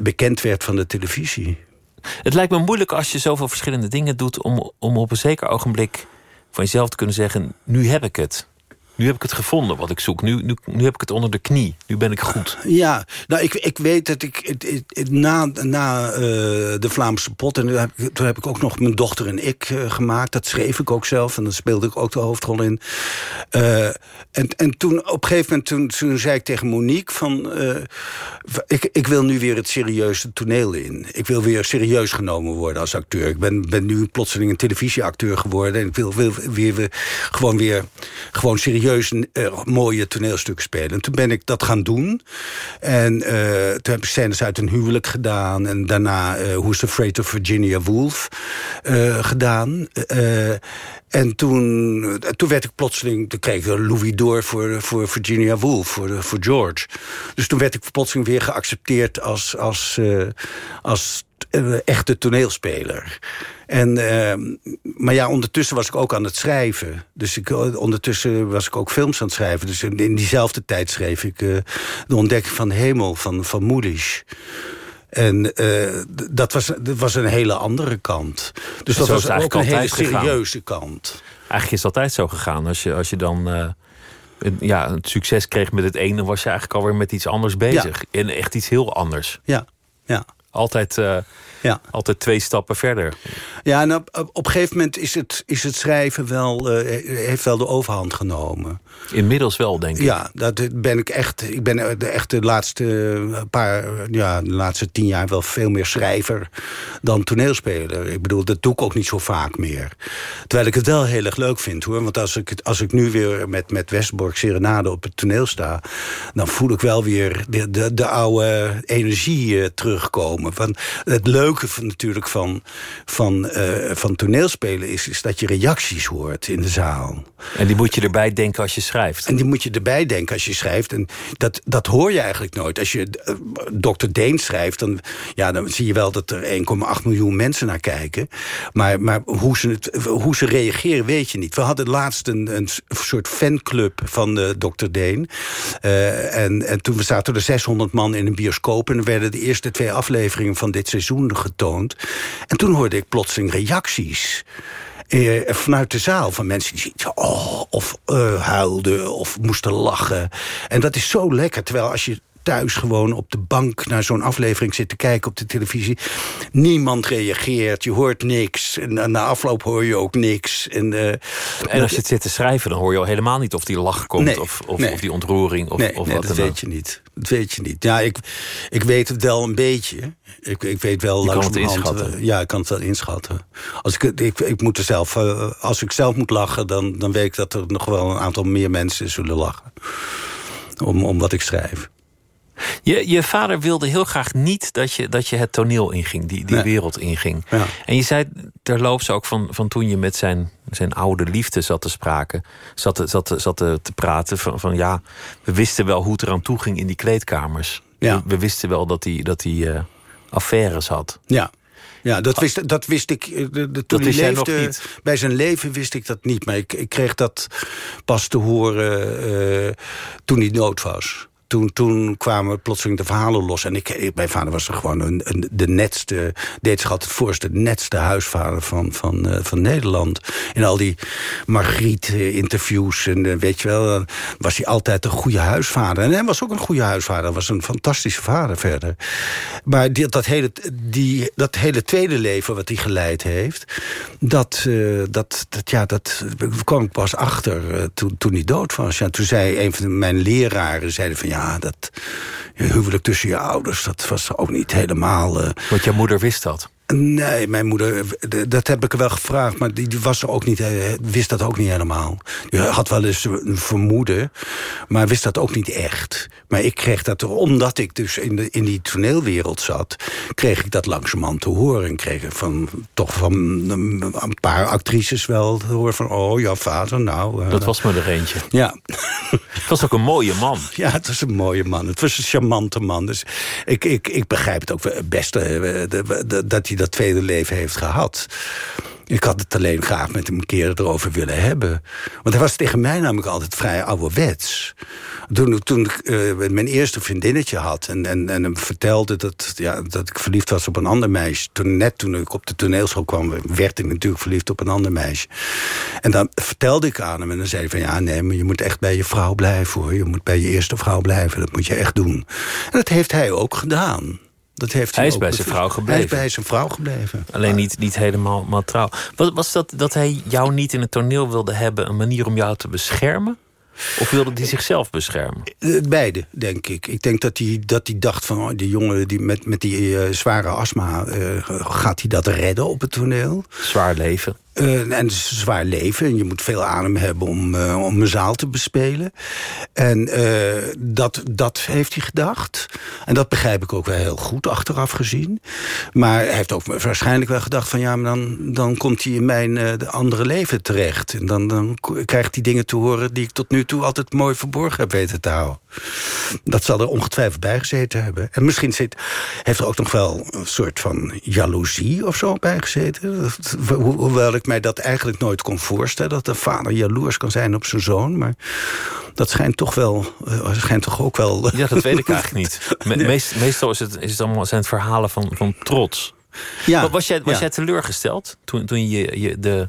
bekend werd van de televisie. Het lijkt me moeilijk als je zoveel verschillende dingen doet... om, om op een zeker ogenblik van jezelf te kunnen zeggen... nu heb ik het. Nu heb ik het gevonden wat ik zoek. Nu, nu, nu heb ik het onder de knie. Nu ben ik goed. Ja, nou, ik, ik weet dat ik na, na uh, de Vlaamse pot... en toen heb, ik, toen heb ik ook nog mijn dochter en ik uh, gemaakt. Dat schreef ik ook zelf en daar speelde ik ook de hoofdrol in. Uh, en, en toen op een gegeven moment toen, toen zei ik tegen Monique... van ik, ik wil nu weer het serieuze toneel in. Ik wil weer serieus genomen worden als acteur. Ik ben, ben nu plotseling een televisieacteur geworden... en ik wil, wil weer, weer, gewoon weer gewoon serieus een uh, mooie toneelstuk spelen. En toen ben ik dat gaan doen. En uh, toen heb ik scènes uit een huwelijk gedaan. En daarna uh, Who's Afraid of Virginia Woolf gedaan. En toen, toen werd ik plotseling... Toen kreeg ik Louis door voor, voor Virginia Woolf, voor, voor George. Dus toen werd ik plotseling weer geaccepteerd als... als, als echte toneelspeler. En, uh, maar ja, ondertussen was ik ook aan het schrijven. Dus ik, ondertussen was ik ook films aan het schrijven. Dus in, in diezelfde tijd schreef ik uh, De Ontdekking van de Hemel van, van Moelisch. En uh, dat, was, dat was een hele andere kant. Dus dat was ook een hele serieuze gegaan. kant. Eigenlijk is het altijd zo gegaan. Als je, als je dan uh, ja, het succes kreeg met het ene... was je eigenlijk alweer met iets anders bezig. Ja. En echt iets heel anders. Ja, ja. Altijd, uh, ja. altijd twee stappen verder. Ja, en op, op een gegeven moment is het, is het schrijven wel, uh, heeft wel de overhand genomen. Inmiddels wel, denk ik. Ja, dat ben ik echt. Ik ben echt de laatste paar, ja, de laatste tien jaar wel veel meer schrijver dan toneelspeler. Ik bedoel, dat doe ik ook niet zo vaak meer. Terwijl ik het wel heel erg leuk vind, hoor. Want als ik, als ik nu weer met, met Westborg Serenade op het toneel sta... dan voel ik wel weer de, de, de oude energie terugkomen. Van het leuke leuke van, natuurlijk van, van, uh, van toneelspelen is, is dat je reacties hoort in de zaal. En die moet je erbij denken als je schrijft. En die moet je erbij denken als je schrijft. En dat, dat hoor je eigenlijk nooit. Als je uh, Dr. Deen schrijft, dan, ja, dan zie je wel dat er 1,8 miljoen mensen naar kijken. Maar, maar hoe, ze het, hoe ze reageren, weet je niet. We hadden laatst een, een soort fanclub van uh, Dr. Deen. en, en toen zaten er 600 man in een bioscoop... en er werden de eerste twee afleveringen van dit seizoen getoond. En toen hoorde ik plotseling reacties... Eh, vanuit de zaal van mensen die oh, of uh, huilden of moesten lachen. En dat is zo lekker. Terwijl als je thuis gewoon op de bank naar zo'n aflevering zit te kijken op de televisie. Niemand reageert, je hoort niks. En na afloop hoor je ook niks. En, uh, en als je het zit te schrijven, dan hoor je al helemaal niet of die lach komt... Nee, of, of, nee. of, die ontroering of, nee, of nee, wat dat dan weet je niet. Dat weet je niet. Ja, ik, ik weet het wel een beetje. Ik, ik weet wel Je kan het inschatten. eh, Ja, ik kan het wel inschatten. Als ik, ik, ik moet er zelf, uh, als ik zelf moet lachen... Dan, dan weet ik dat er nog wel een aantal meer mensen zullen lachen. Om, om wat ik schrijf. Je, je vader wilde heel graag niet dat je, dat je het toneel inging, die, die Nee. wereld inging. Ja. En je zei terloops ook van, van toen je met zijn, zijn oude liefde zat te spraken, zat, te- zat, zat te, te praten van, van ja, we wisten wel hoe het eraan toe ging in die kleedkamers. Ja. We, wisten wel dat hij dat eh, affaires had. Ja. Ja, dat wist, dat wist ik. eh, De, de, toen hij leefde? Bij zijn leven wist ik dat niet. Maar ik, ik kreeg dat pas te horen eh, toen hij dood was. Toen, toen kwamen plotseling de verhalen los. En ik, mijn vader was er gewoon een, een, de netste, deed zich altijd voor, de netste huisvader van, van, eh, van Nederland. In al die Margriet-interviews en eh, weet je wel, was hij altijd een goede huisvader. En hij was ook een goede huisvader, was een fantastische vader verder. Maar die, dat, hele, die, dat hele tweede leven wat hij geleid heeft, dat, eh, dat, dat, ja, dat kwam ik pas achter toen, toen hij dood was. Ja, toen zei een van mijn leraren, zeiden van ja, dat huwelijk tussen je ouders, dat was ook niet helemaal... eh, Want jouw moeder wist dat. Nee, mijn moeder, d- dat heb ik wel gevraagd... maar die was er ook niet, eh, wist dat ook niet helemaal. Die had wel eens een vermoeden, maar wist dat ook niet echt. Maar ik kreeg dat, omdat ik dus in, de, in die toneelwereld zat... kreeg ik dat langzamerhand te horen. En kreeg ik van, toch van een een paar actrices wel te horen van... oh, jouw vader, nou... eh, Dat was me er eentje. Ja, Het was ook een mooie man. <laughs> ja, het was een mooie man. Het was een charmante man. Dus ik, ik, ik begrijp het ook eh, de- dat hij dat tweede leven heeft gehad. Ik had het alleen graag met hem een keer erover willen hebben. Want hij was tegen mij namelijk altijd vrij ouderwets. Toen, toen ik eh, mijn eerste vriendinnetje had... en, en, en hem vertelde dat, ja, dat ik verliefd was op een ander meisje... Toen, net toen ik op de toneelschool kwam... werd ik natuurlijk verliefd op een ander meisje. En dan vertelde ik aan hem en dan zei hij van... ja, nee, maar je moet echt bij je vrouw blijven, hoor. Je moet bij je eerste vrouw blijven, dat moet je echt doen. En dat heeft hij ook gedaan. Dat heeft Hij is bij zijn vrouw gebleven. Hij is bij zijn vrouw gebleven. Alleen niet, niet helemaal maar trouw. Was, was dat dat hij jou niet in het toneel wilde hebben... een manier om jou te beschermen? Of wilde hij zichzelf beschermen? Eh, Beide, denk ik. Ik denk dat hij, dat hij dacht van... Oh, die jongen die met, met die eh, zware astma... eh, gaat hij dat redden op het toneel? Zwaar leven. Eh, en het is een zwaar leven. En je moet veel adem hebben om, eh, om een zaal te bespelen. En eh, dat, dat heeft hij gedacht. En dat begrijp ik ook wel heel goed, achteraf gezien. Maar hij heeft ook waarschijnlijk wel gedacht van... ja, maar dan, dan komt hij in mijn de andere leven terecht. En dan, dan krijgt hij dingen te horen... die ik tot nu toe altijd mooi verborgen heb weten te houden. Dat zal er ongetwijfeld bij gezeten hebben. En misschien zit, heeft er ook nog wel een soort van jaloezie of zo bij gezeten. Hoewel ik mij dat eigenlijk nooit kon voorstellen... dat een vader jaloers kan zijn op zijn zoon. Maar dat schijnt toch wel, eh, schijnt toch ook wel... Ja, dat weet ik <laughs> eigenlijk niet. Me- meest- meestal is het, is het allemaal, zijn het verhalen van, van trots. Ja, was jij, was ja. jij teleurgesteld toen, toen je, je de,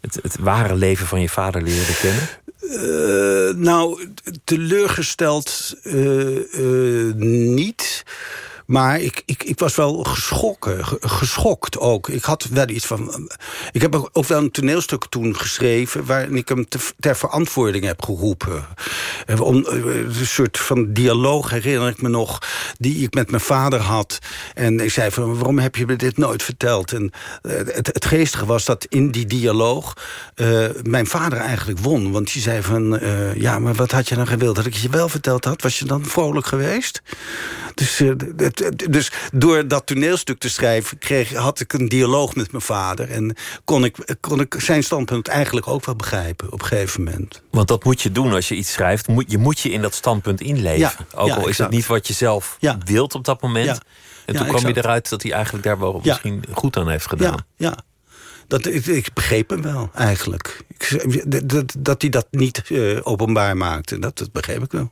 het, het ware leven van je vader leerde kennen? Eh, nou, teleurgesteld eh, niet. Maar ik, ik, ik was wel geschokken, ge- geschokt ook. Ik had wel iets van... Ik heb ook wel een toneelstuk toen geschreven... waarin ik hem te- ter verantwoording heb geroepen. Eh, Om, eh, een soort van dialoog herinner ik me nog... die ik met mijn vader had. En ik zei van, waarom heb je me dit nooit verteld? En eh, het, het geestige was dat in die dialoog... mijn vader eigenlijk won. Want die zei van, ja, maar wat had je dan gewild? Dat ik je wel verteld had? Was je dan vrolijk geweest? Dus het, dus door dat toneelstuk te schrijven... Kreeg, had ik een dialoog met mijn vader. En kon ik, kon ik zijn standpunt eigenlijk ook wel begrijpen op een gegeven moment. Want dat moet je doen als je iets schrijft. Moet, je moet je in dat standpunt inleven. Ja, ook ja, al is exact. het niet wat je zelf Ja. wilt op dat moment. En toen kwam je eruit dat hij eigenlijk daar wel misschien goed aan heeft gedaan. Ja, ja. Dat, ik, ik begreep hem wel, eigenlijk. Ik, dat, dat hij dat niet eh, openbaar maakte, dat, dat begreep ik wel.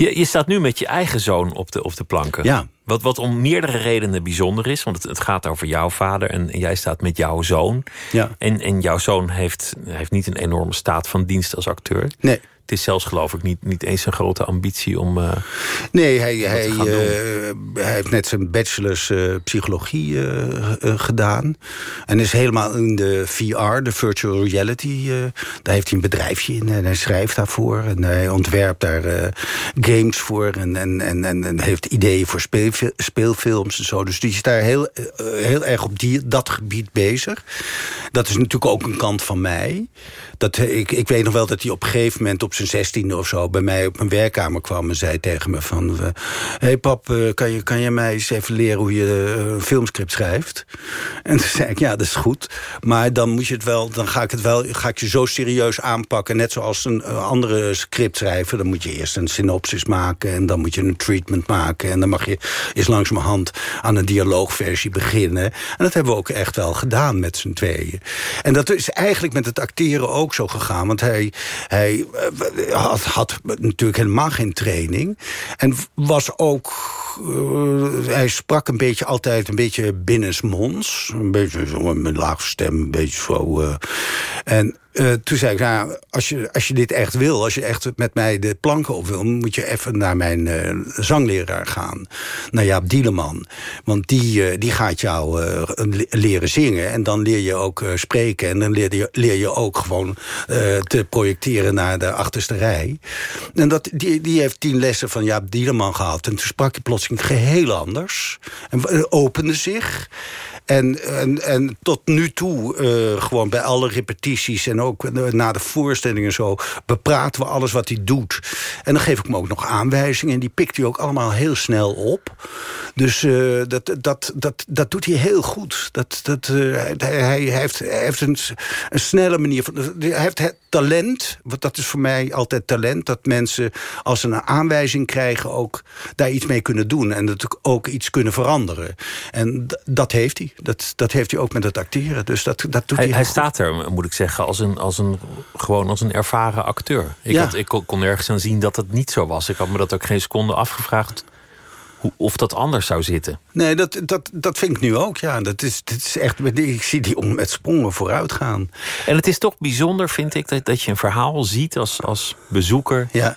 Je, je staat nu met je eigen zoon op de, op de planken. Ja. Wat, wat om meerdere redenen bijzonder is. Want het, het gaat over jouw vader en, en jij staat met jouw zoon. Ja. En, en jouw zoon heeft, heeft niet een enorme staat van dienst als acteur. Nee. Het is zelfs geloof ik niet, niet eens een grote ambitie om... eh, Nee, hij, hij, eh, hij heeft net zijn bachelor's eh, psychologie gedaan. En is helemaal in de VR, de virtual reality. daar heeft hij een bedrijfje in en hij schrijft daarvoor. En hij ontwerpt daar games voor en, en, en, en, heeft ideeën voor speelfi- speelfilms en zo. Dus die is daar heel, heel erg op die, dat gebied bezig. Dat is natuurlijk ook een kant van mij. Dat, ik, ik weet nog wel dat hij op een gegeven moment op zijn zestiende of zo... bij mij op mijn werkkamer kwam en zei tegen me van... Hé hey pap, eh, kan je, kan je mij eens even leren hoe je eh, een filmscript schrijft? En toen zei ik, ja, dat is goed. Maar dan moet je het wel, dan ga ik het wel, ga ik je zo serieus aanpakken. Net zoals een eh, andere script schrijven. Dan moet je eerst een synopsis maken en dan moet je een treatment maken. En dan mag je eens langzamerhand aan een dialoogversie beginnen. En dat hebben we ook echt wel gedaan met z'n tweeën. En dat is eigenlijk met het acteren ook zo gegaan. Want hij, hij eh, had, had natuurlijk helemaal geen training. En was ook... eh, hij sprak een beetje altijd een beetje binnensmonds. Een beetje zo met lage stem, een beetje zo. eh. en eh, toen zei ik, nou, als je, als je dit echt wil... als je echt met mij de planken op wil... moet je even naar mijn eh, zangleraar gaan. Naar Jaap Dieleman. Want die, eh, die gaat jou le- leren zingen. En dan leer je ook spreken. En dan leer je, leer je ook gewoon te projecteren naar de achterste rij. En dat, die, die heeft tien lessen van Jaap Dieleman gehad. En toen sprak hij plotseling geheel anders. En opende zich. En, en, en tot nu toe, eh, gewoon bij alle repetities... en ook na de voorstellingen zo... bepraten we alles wat hij doet. En dan geef ik hem ook nog aanwijzingen... en die pikt hij ook allemaal heel snel op. Dus eh, dat, dat, dat, dat doet hij heel goed. Dat, dat, eh, hij, heeft, heeft een, snelle manier van... Hij heeft het talent, want dat is voor mij altijd talent... dat mensen als ze een aanwijzing krijgen... ook daar iets mee kunnen doen. En dat ook iets kunnen veranderen. En dat heeft hij. Dat, dat heeft hij ook met het acteren. Dus dat, dat doet hij, Hij, staat er, moet ik zeggen, als een, als een, gewoon als een ervaren acteur. Ik, Ja. had, ik kon- kon nergens aan zien dat het niet zo was. Ik had me dat ook geen seconde afgevraagd hoe, of dat anders zou zitten. Nee, dat, dat, dat vind ik nu ook. Ja, dat is, dat is echt, ik zie die om met sprongen vooruit gaan. En het is toch bijzonder, vind ik, dat, dat je een verhaal ziet als, als bezoeker. Ja,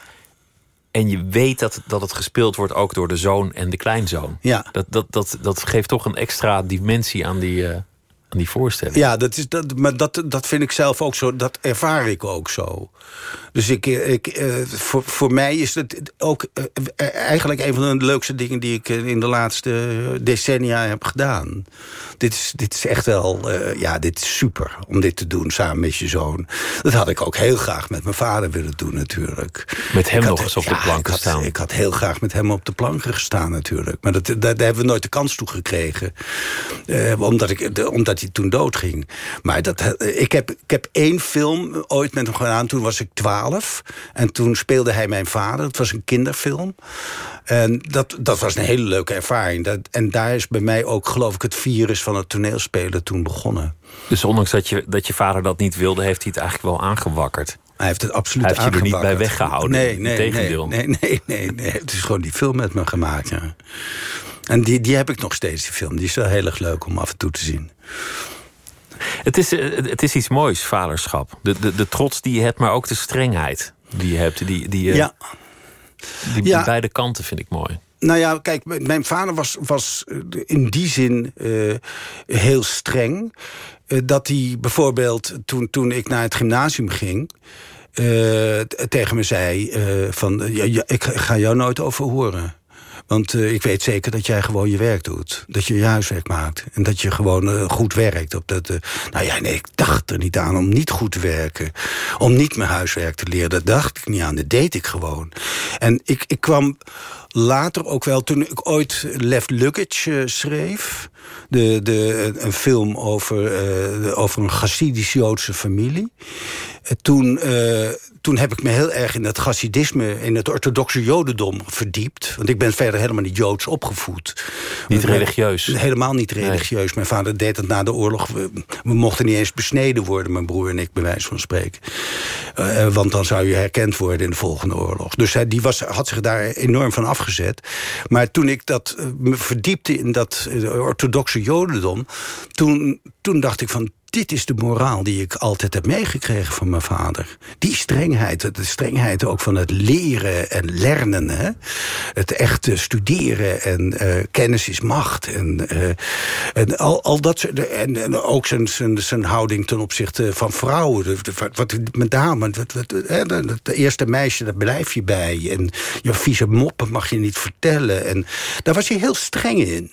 En je weet dat, dat het gespeeld wordt ook door de zoon en de kleinzoon. ja. Dat, dat, dat, dat geeft toch een extra dimensie aan die, eh, aan die voorstelling. Ja, dat is, dat, maar dat, dat vind ik zelf ook zo. Dat ervaar ik ook zo. Dus ik, ik, eh, voor, voor mij is het ook eh, eh, eigenlijk een van de leukste dingen... die ik in de laatste decennia heb gedaan. Dit is, dit is echt wel, ja, dit is super om dit te doen samen met je zoon. Dat had ik ook heel graag met mijn vader willen doen natuurlijk. Met hem had- nog eens op de ja, had, staan. Ik had heel graag met hem op de planken gestaan natuurlijk. Maar dat, daar, daar hebben we nooit de kans toe gekregen. Omdat, ik, de- omdat hij toen doodging. Maar dat, eh, ik, heb, ik heb één film ooit met hem gedaan. Toen was ik twaalf. En toen speelde hij mijn vader. Het was een kinderfilm. En dat, dat was een hele leuke ervaring. Dat, en daar is bij mij ook, geloof ik, het virus van het toneelspelen toen begonnen. Dus ondanks dat je, dat je vader dat niet wilde, heeft hij het eigenlijk wel aangewakkerd. Hij heeft het absoluut Hij heeft je er niet bij weggehouden. Nee, nee, nee, nee, nee, nee, nee. Het is gewoon die film met me gemaakt, ja. En die, die heb ik nog steeds, die film. Die is wel heel erg leuk om af en toe te zien. Het is, eh, het is iets moois, vaderschap. De, de, de trots die je hebt, maar ook de strengheid die je hebt. Die, die, eh, Ja, die, Ja. beide kanten vind ik mooi. nou ja, kijk, mijn vader was, was eh, in die zin heel streng. dat hij bijvoorbeeld, toen, toen ik naar het gymnasium ging... tegen me zei van, ja, ja, ik ga jou nooit over horen. Want eh, ik weet zeker dat jij gewoon je werk doet. Dat je je huiswerk maakt. En dat je gewoon eh, goed werkt. Op dat, eh, nou ja, nee, ik dacht er niet aan om niet goed te werken. Om niet mijn huiswerk te leren. Dat dacht ik niet aan. Dat deed ik gewoon. En ik, ik kwam later ook wel, toen ik ooit Left Luggage schreef... De, de, een film over, over een Hasidische-Joodse familie... toen, uh, toen heb ik me heel erg in het Hasidisme... in het orthodoxe jodendom verdiept. Want ik ben verder helemaal niet Joods opgevoed. Niet religieus? Helemaal niet religieus. Nee. Mijn vader deed het na de oorlog. We, we, mochten niet eens besneden worden, mijn broer en ik, bij wijze van spreken. Uh, want dan zou je herkend worden in de volgende oorlog. Dus hij die was, had zich daar enorm van afgezet. Maar toen ik dat, me verdiepte in dat orthodoxe jodendom... toen, toen dacht ik van dit is de moraal die ik altijd heb meegekregen van mijn vader. Die strengheid, de strengheid ook van het leren en lernen. Hè? Het echte studeren en uh, kennis is macht. En, uh, en al, al dat en, en ook zijn, zijn, zijn houding ten opzichte van vrouwen. De, wat met dame, het eerste meisje, daar blijf je bij. En je vieze moppen mag je niet vertellen. En daar was hij heel streng in.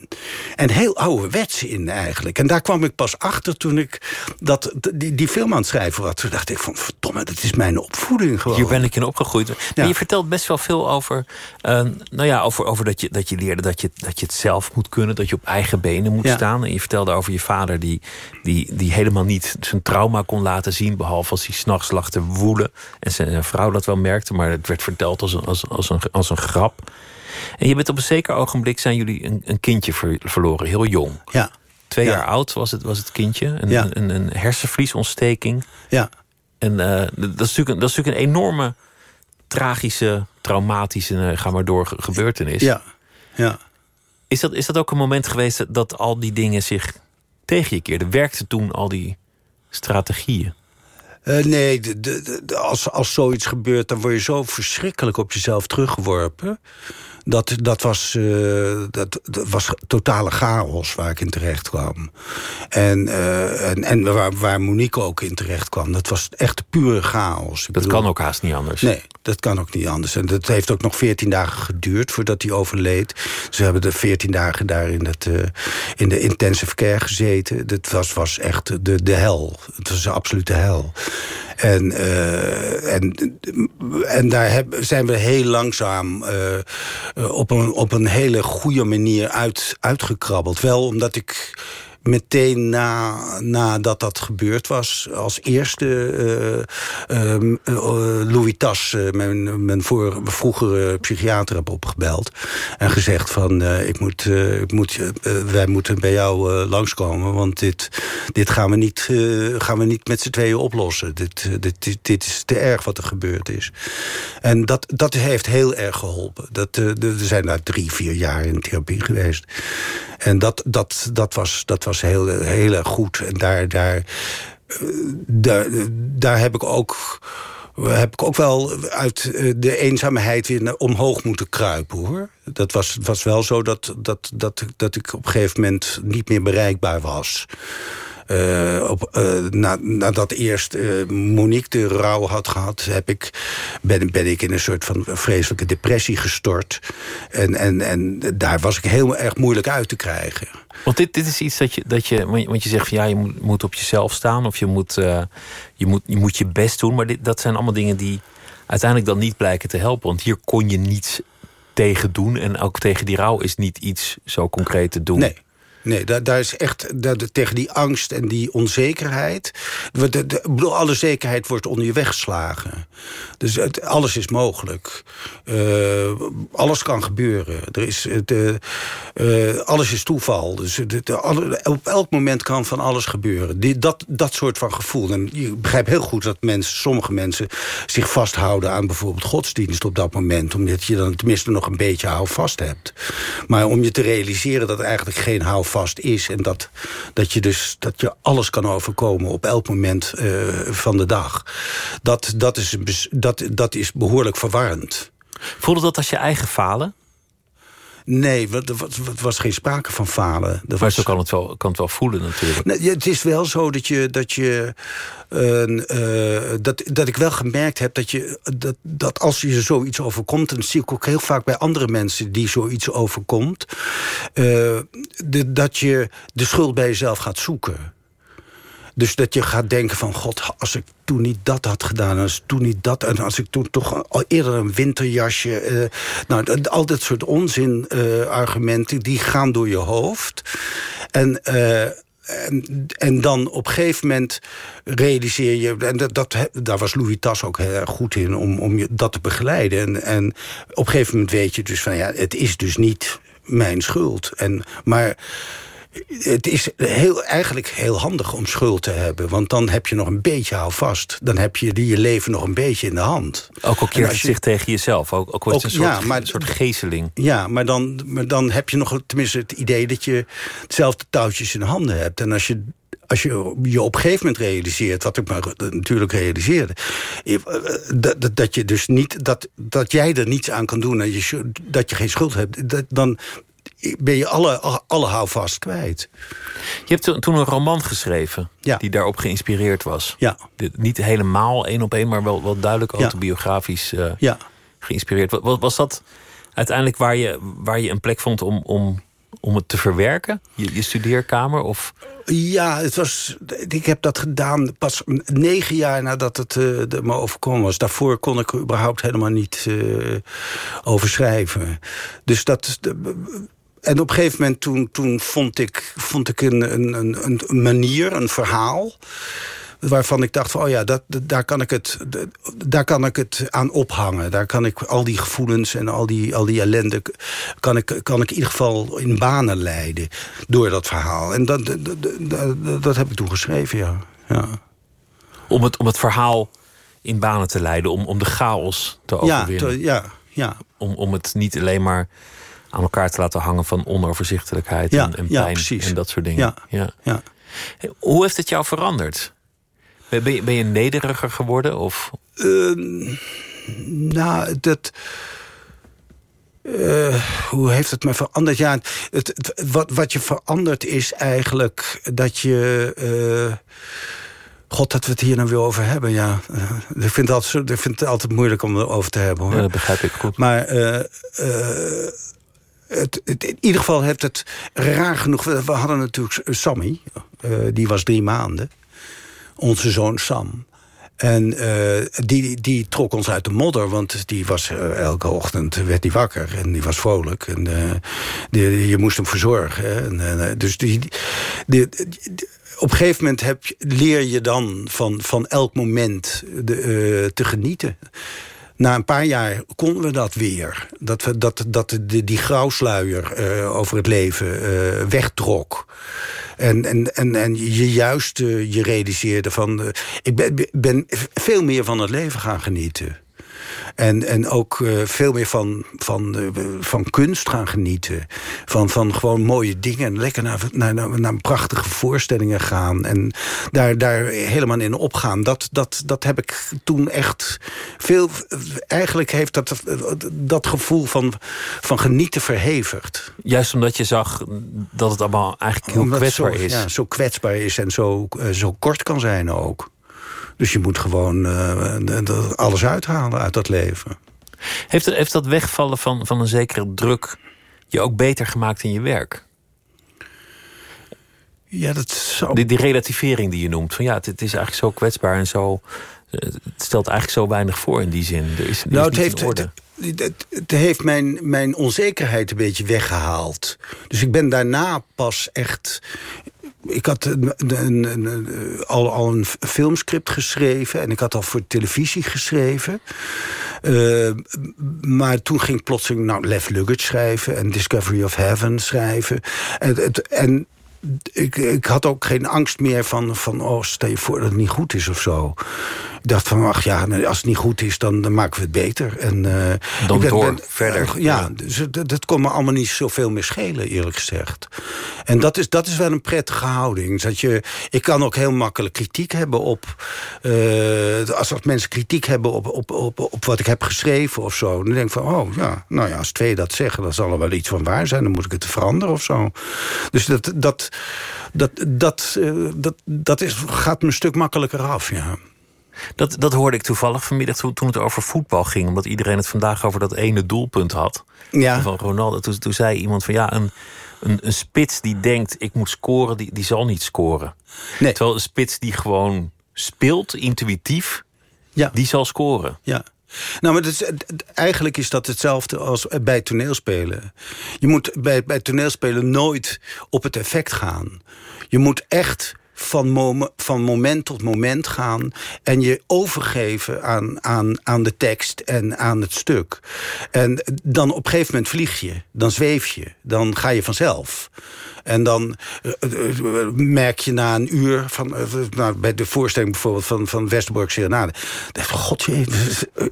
En heel ouderwets in eigenlijk. En daar kwam ik pas achter toen ik dat die, die film aan het schrijven was. Toen dacht ik van, verdomme, dat is mijn opvoeding gewoon. Hier ben ik in opgegroeid. Ja. Maar je vertelt best wel veel over, uh, nou ja, over, over dat, je, dat je leerde dat je, dat je het zelf moet kunnen. Dat je op eigen benen moet ja. staan. En je vertelde over je vader die, die, die helemaal niet zijn trauma kon laten zien. Behalve als hij s'nachts lag te woelen. En zijn vrouw dat wel merkte. Maar het werd verteld als een, als, als een, als een grap. En je bent op een zeker ogenblik zijn jullie een, een kindje ver, verloren, heel jong. Ja. Twee ja. jaar oud was het, was het kindje. Een, ja. een, een hersenvliesontsteking. Ja. En uh, dat, is natuurlijk een, dat is natuurlijk een enorme, tragische, traumatische, uh, ga maar door, gebeurtenis. Ja, ja. Is dat, is dat ook een moment geweest dat al die dingen zich tegen je keerden? Werkte toen al die strategieën? Uh, nee, de, de, de, als, als zoiets gebeurt, dan word je zo verschrikkelijk op jezelf teruggeworpen. Dat, dat, was, uh, dat, dat, was totale chaos waar ik in terecht kwam. En, uh, en, en waar, waar Monique ook in terecht kwam. Dat was echt pure chaos. Ik dat bedoel, kan ook haast niet anders. Nee, dat kan ook niet anders. En dat heeft ook nog veertien dagen geduurd voordat hij overleed. Ze hebben de veertien dagen daar in, het, uh, in de intensive care gezeten. Dat was, was echt de, de hel. Het was een absolute hel. En, uh, en, en daar zijn we heel langzaam uh, op, een, op een hele goede manier uit, uitgekrabbeld. Wel omdat ik meteen na, nadat dat gebeurd was... als eerste uh, Louis Tas, mijn, mijn voor, vroegere psychiater, heb opgebeld. En gezegd van, ik moet, ik moet, wij moeten bij jou langskomen... want dit, dit gaan we niet, gaan we niet met z'n tweeën oplossen. Dit, dit, dit, is te erg wat er gebeurd is. En dat, dat heeft heel erg geholpen. Dat, we zijn daar drie, vier jaar in therapie geweest. En dat, dat, dat, was, dat was heel, heel erg goed. En daar, daar, daar, daar heb ik ook heb ik ook wel uit de eenzaamheid weer omhoog moeten kruipen, hoor. Dat was, was wel zo dat, dat, dat, dat ik op een gegeven moment niet meer bereikbaar was. Uh, op, uh, na, nadat eerst uh, Monique de rouw had gehad... Heb ik, ben, ben ik in een soort van vreselijke depressie gestort. En, en, en daar was ik heel erg moeilijk uit te krijgen. Want dit, dit is iets dat je, dat je... Want je zegt van ja, je moet, moet op jezelf staan... of je moet, je moet, je moet je best doen. Maar dit, dat zijn allemaal dingen die uiteindelijk dan niet blijken te helpen. Want hier kon je niets tegen doen. En ook tegen die rouw is niet iets zo concreet te doen. Nee. Nee, daar, daar is echt dat, tegen die angst en die onzekerheid. De, de, alle zekerheid wordt onder je weggeslagen. Dus het, alles is mogelijk. Uh, alles kan gebeuren. Er is, de, uh, alles is toeval. Dus op elk moment kan van alles gebeuren. Die, dat, dat soort van gevoel. En je begrijpt heel goed dat mensen, sommige mensen zich vasthouden aan bijvoorbeeld godsdienst op dat moment. Omdat je dan tenminste nog een beetje houvast hebt. Maar om je te realiseren dat eigenlijk geen houvast vast is. En dat, dat je dus dat je alles kan overkomen op elk moment uh, van de dag. Dat, dat, is, dat, dat is behoorlijk verwarrend. Voelde dat als je eigen falen? Nee, er was, geen sprake van falen. Er maar zo kan het, wel, kan het wel voelen natuurlijk. Nee, het is wel zo dat je... Dat, je uh, uh, dat, dat ik wel gemerkt heb dat, je, dat, dat als je zoiets overkomt... en dat zie ik ook heel vaak bij andere mensen die zoiets overkomt... Uh, de, dat je de schuld bij jezelf gaat zoeken. Dus dat je gaat denken van... god, als ik toen niet dat had gedaan... als toen niet dat... en als ik toen toch al eerder een winterjasje... Uh, nou, al dat soort onzin uh, argumenten... die gaan door je hoofd. En... Uh, en, en, dan op een gegeven moment realiseer je... en dat, dat, daar was Louis Tas ook heel erg goed in om, om je dat te begeleiden. En, en op een gegeven moment weet je dus van... ja, het is dus niet mijn schuld. En, maar het is heel, eigenlijk heel handig om schuld te hebben. Want dan heb je nog een beetje houvast. Dan heb je je leven nog een beetje in de hand. Ook al keert het zich tegen jezelf. Ook, ook wordt het een soort, ja, maar, een soort gezeling. Ja, maar dan, maar dan heb je nog tenminste het idee... dat je hetzelfde touwtjes in de handen hebt. En als je als je je op een gegeven moment realiseert, wat ik maar natuurlijk realiseerde, eh, dat, dat je dus niet, dat, dat jij er niets aan kan doen en je, dat je geen schuld hebt, dat, dan ben je alle, alle houvast kwijt. Je hebt toen een roman geschreven ja. die daarop geïnspireerd was. Ja. Niet helemaal één op één, maar wel, wel duidelijk autobiografisch uh, ja. geïnspireerd. Was, was dat uiteindelijk waar je, waar je een plek vond om, om, om het te verwerken? Je, je studeerkamer? Of? Ja, het was, ik heb dat gedaan pas negen jaar nadat het uh, me overkomen was. Daarvoor kon ik er überhaupt helemaal niet uh, over schrijven. Dus dat en op een gegeven moment toen, toen vond ik, vond ik een, een, een manier, een verhaal waarvan ik dacht van, oh ja, dat, daar, kan ik het, daar kan ik het aan ophangen. Daar kan ik al die gevoelens en al die, al die ellende... Kan ik, kan ik in ieder geval in banen leiden door dat verhaal. En dat, dat, dat, dat heb ik toen geschreven, ja. ja. Om, het, om het verhaal in banen te leiden, om, om de chaos te overwinnen. Ja, ja, ja. Om, om het niet alleen maar aan elkaar te laten hangen van onoverzichtelijkheid en, en, pijn en dat soort dingen. Ja, ja. Hoe heeft het jou veranderd? Ben je, ben je nederiger geworden? Of? Uh, nou, dat... Uh, hoe heeft het me veranderd? Ja, het, het, wat, wat je verandert is eigenlijk dat je... Uh, God, dat we het hier nou weer over hebben, ja. Uh, ik, vind het altijd, ik vind het altijd moeilijk om erover te hebben, hoor. Ja, dat begrijp ik goed. Maar het, in ieder geval heeft het raar genoeg... We, hadden natuurlijk Sammy, uh, die was drie maanden. Onze zoon Sam. En uh, die, die trok ons uit de modder, want die was uh, elke ochtend werd die wakker en die was vrolijk. En die, je moest hem verzorgen. En, dus die, op een gegeven moment heb leer je dan van, van elk moment de, te genieten na een paar jaar konden we dat weer. Dat, we, dat, dat die grauwsluier over het leven wegtrok. En, en, en, en je juist uh, je realiseerde van... ik ben, ben veel meer van het leven gaan genieten. En, en ook uh, veel meer van, van, uh, van kunst gaan genieten. Van, van gewoon mooie dingen. Lekker naar, naar, naar, naar prachtige voorstellingen gaan. En daar, daar helemaal in opgaan. Dat, dat, dat heb ik toen echt veel... Eigenlijk heeft dat, dat gevoel van, van genieten verhevigd. Juist omdat je zag dat het allemaal eigenlijk heel kwetsbaar zo, is. Ja, zo kwetsbaar is en zo, uh, zo kort kan zijn ook. Dus je moet gewoon uh, alles uithalen uit dat leven. Heeft, heeft dat wegvallen van, van een zekere druk je ook beter gemaakt in je werk? Ja, dat zou... Die, die relativering die je noemt. Van ja, het, het is eigenlijk zo kwetsbaar en zo... Eh, het stelt eigenlijk zo weinig voor in die zin. Er is, er nou, het heeft, het, het, het, heeft mijn, mijn onzekerheid een beetje weggehaald. Dus ik ben daarna pas echt ik had een, een, een, al, al een filmscript geschreven... en ik had al voor televisie geschreven. Uh, maar toen ging plotseling nou, Left Luggage schrijven... en Discovery of Heaven schrijven. En, het, en ik, ik had ook geen angst meer van, van... oh, stel je voor dat het niet goed is of zo. Ik dacht van, ach ja, als het niet goed is, dan, dan maken we het beter. En, uh, dan door, verder. Uh, ja, dus dat, dat kon me allemaal niet zoveel meer schelen, eerlijk gezegd. En dat is, dat is wel een prettige houding. Dat je, ik kan ook heel makkelijk kritiek hebben op... Uh, als, als mensen kritiek hebben op, op, op, op wat ik heb geschreven of zo... dan denk ik van, oh ja, nou ja, als twee dat zeggen... dan zal er wel iets van waar zijn, dan moet ik het veranderen of zo. Dus dat... dat dat, dat, dat, dat is, gaat me een stuk makkelijker af, ja. Dat, dat hoorde ik toevallig vanmiddag toen, toen het over voetbal ging. Omdat iedereen het vandaag over dat ene doelpunt had. Ja. Van Ronaldo. Toen, toen zei iemand van ja, een, Een, een spits die denkt, ik moet scoren, die, die zal niet scoren. Nee. Terwijl een spits die gewoon speelt, intuïtief, Ja. die zal scoren. Ja. Nou, maar eigenlijk is dat hetzelfde als bij toneelspelen. Je moet bij, bij toneelspelen nooit op het effect gaan. Je moet echt van, van moment tot moment gaan... en je overgeven aan, aan, aan de tekst en aan het stuk. En dan op een gegeven moment vlieg je. Dan zweef je. Dan ga je vanzelf. En dan eh, eh, merk je na een uur, van, eh, nou, bij de voorstelling bijvoorbeeld van, van Westerbork Serenade. dat van, god, jee,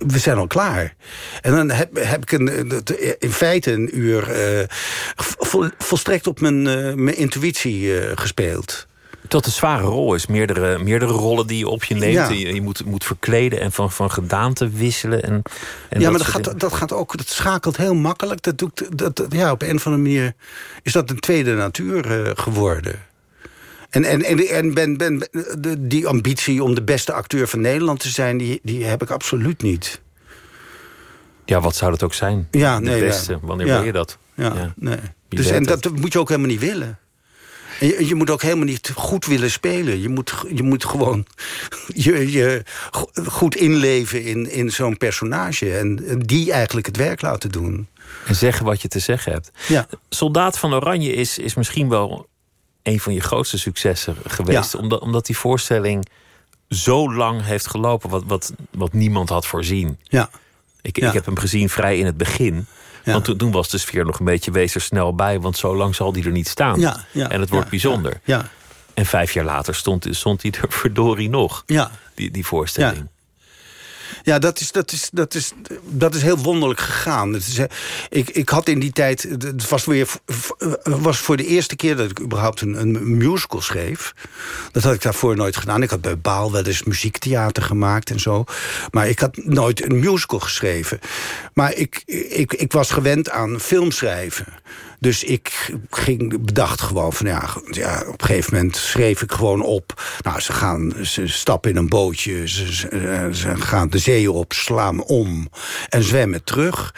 we, zijn al klaar. En dan heb, heb ik een, eh, in feite een uur eh, vol- volstrekt op mijn, eh, mijn intuïtie eh, gespeeld. Dat een zware rol is. Meerdere, meerdere rollen die je op je neemt. Ja. En Je, je moet, moet verkleden en van, van gedaante wisselen. En, en ja, maar dat gaat, dingen. dat gaat ook, dat schakelt heel makkelijk. Dat doet, dat, dat- ja, op een of andere manier is dat een tweede natuur eh, geworden. En, en, en, en ben, ben, de, die ambitie om de beste acteur van Nederland te zijn... die, die heb ik absoluut niet. Ja, wat zou dat ook zijn? Ja, De ja. beste. Wanneer Ja. ben je dat? Ja. Nee. Dus, en dat moet je ook helemaal niet willen. Je, je moet ook helemaal niet goed willen spelen. Je moet, je moet gewoon <laughs> je, je go- goed inleven in, in zo'n personage. En, en die eigenlijk het werk laten doen. En zeggen wat je te zeggen hebt. Ja. Soldaat van Oranje is, is misschien wel een van je grootste successen geweest. Ja. Omdat, omdat die voorstelling zo lang heeft gelopen, wat, wat, wat niemand had voorzien. Ja. Ik, Ja. ik heb hem gezien vrij in het begin. Ja. Want toen, toen was de sfeer nog een beetje wees er snel bij, want zo lang zal die er niet staan. Ja, ja, en het wordt bijzonder. Ja. En vijf jaar later stond, stond hij er <laughs> verdorie nog, Ja. die, die voorstelling. Ja, dat is, dat, is, dat, is, dat is heel wonderlijk gegaan. Het is, eh, ik, ik had in die tijd... Het was, weer, was voor de eerste keer dat ik überhaupt een, een musical schreef. Dat had ik daarvoor nooit gedaan. Ik had bij Baal wel eens muziektheater gemaakt en zo. Maar ik had nooit een musical geschreven. Maar ik, ik, ik was gewend aan filmschrijven. Dus ik ging, bedacht gewoon van ja, ja, op een gegeven moment schreef ik gewoon op. Nou, ze gaan, ze stappen in een bootje, ze, ze gaan de zee op, slaan om en zwemmen terug.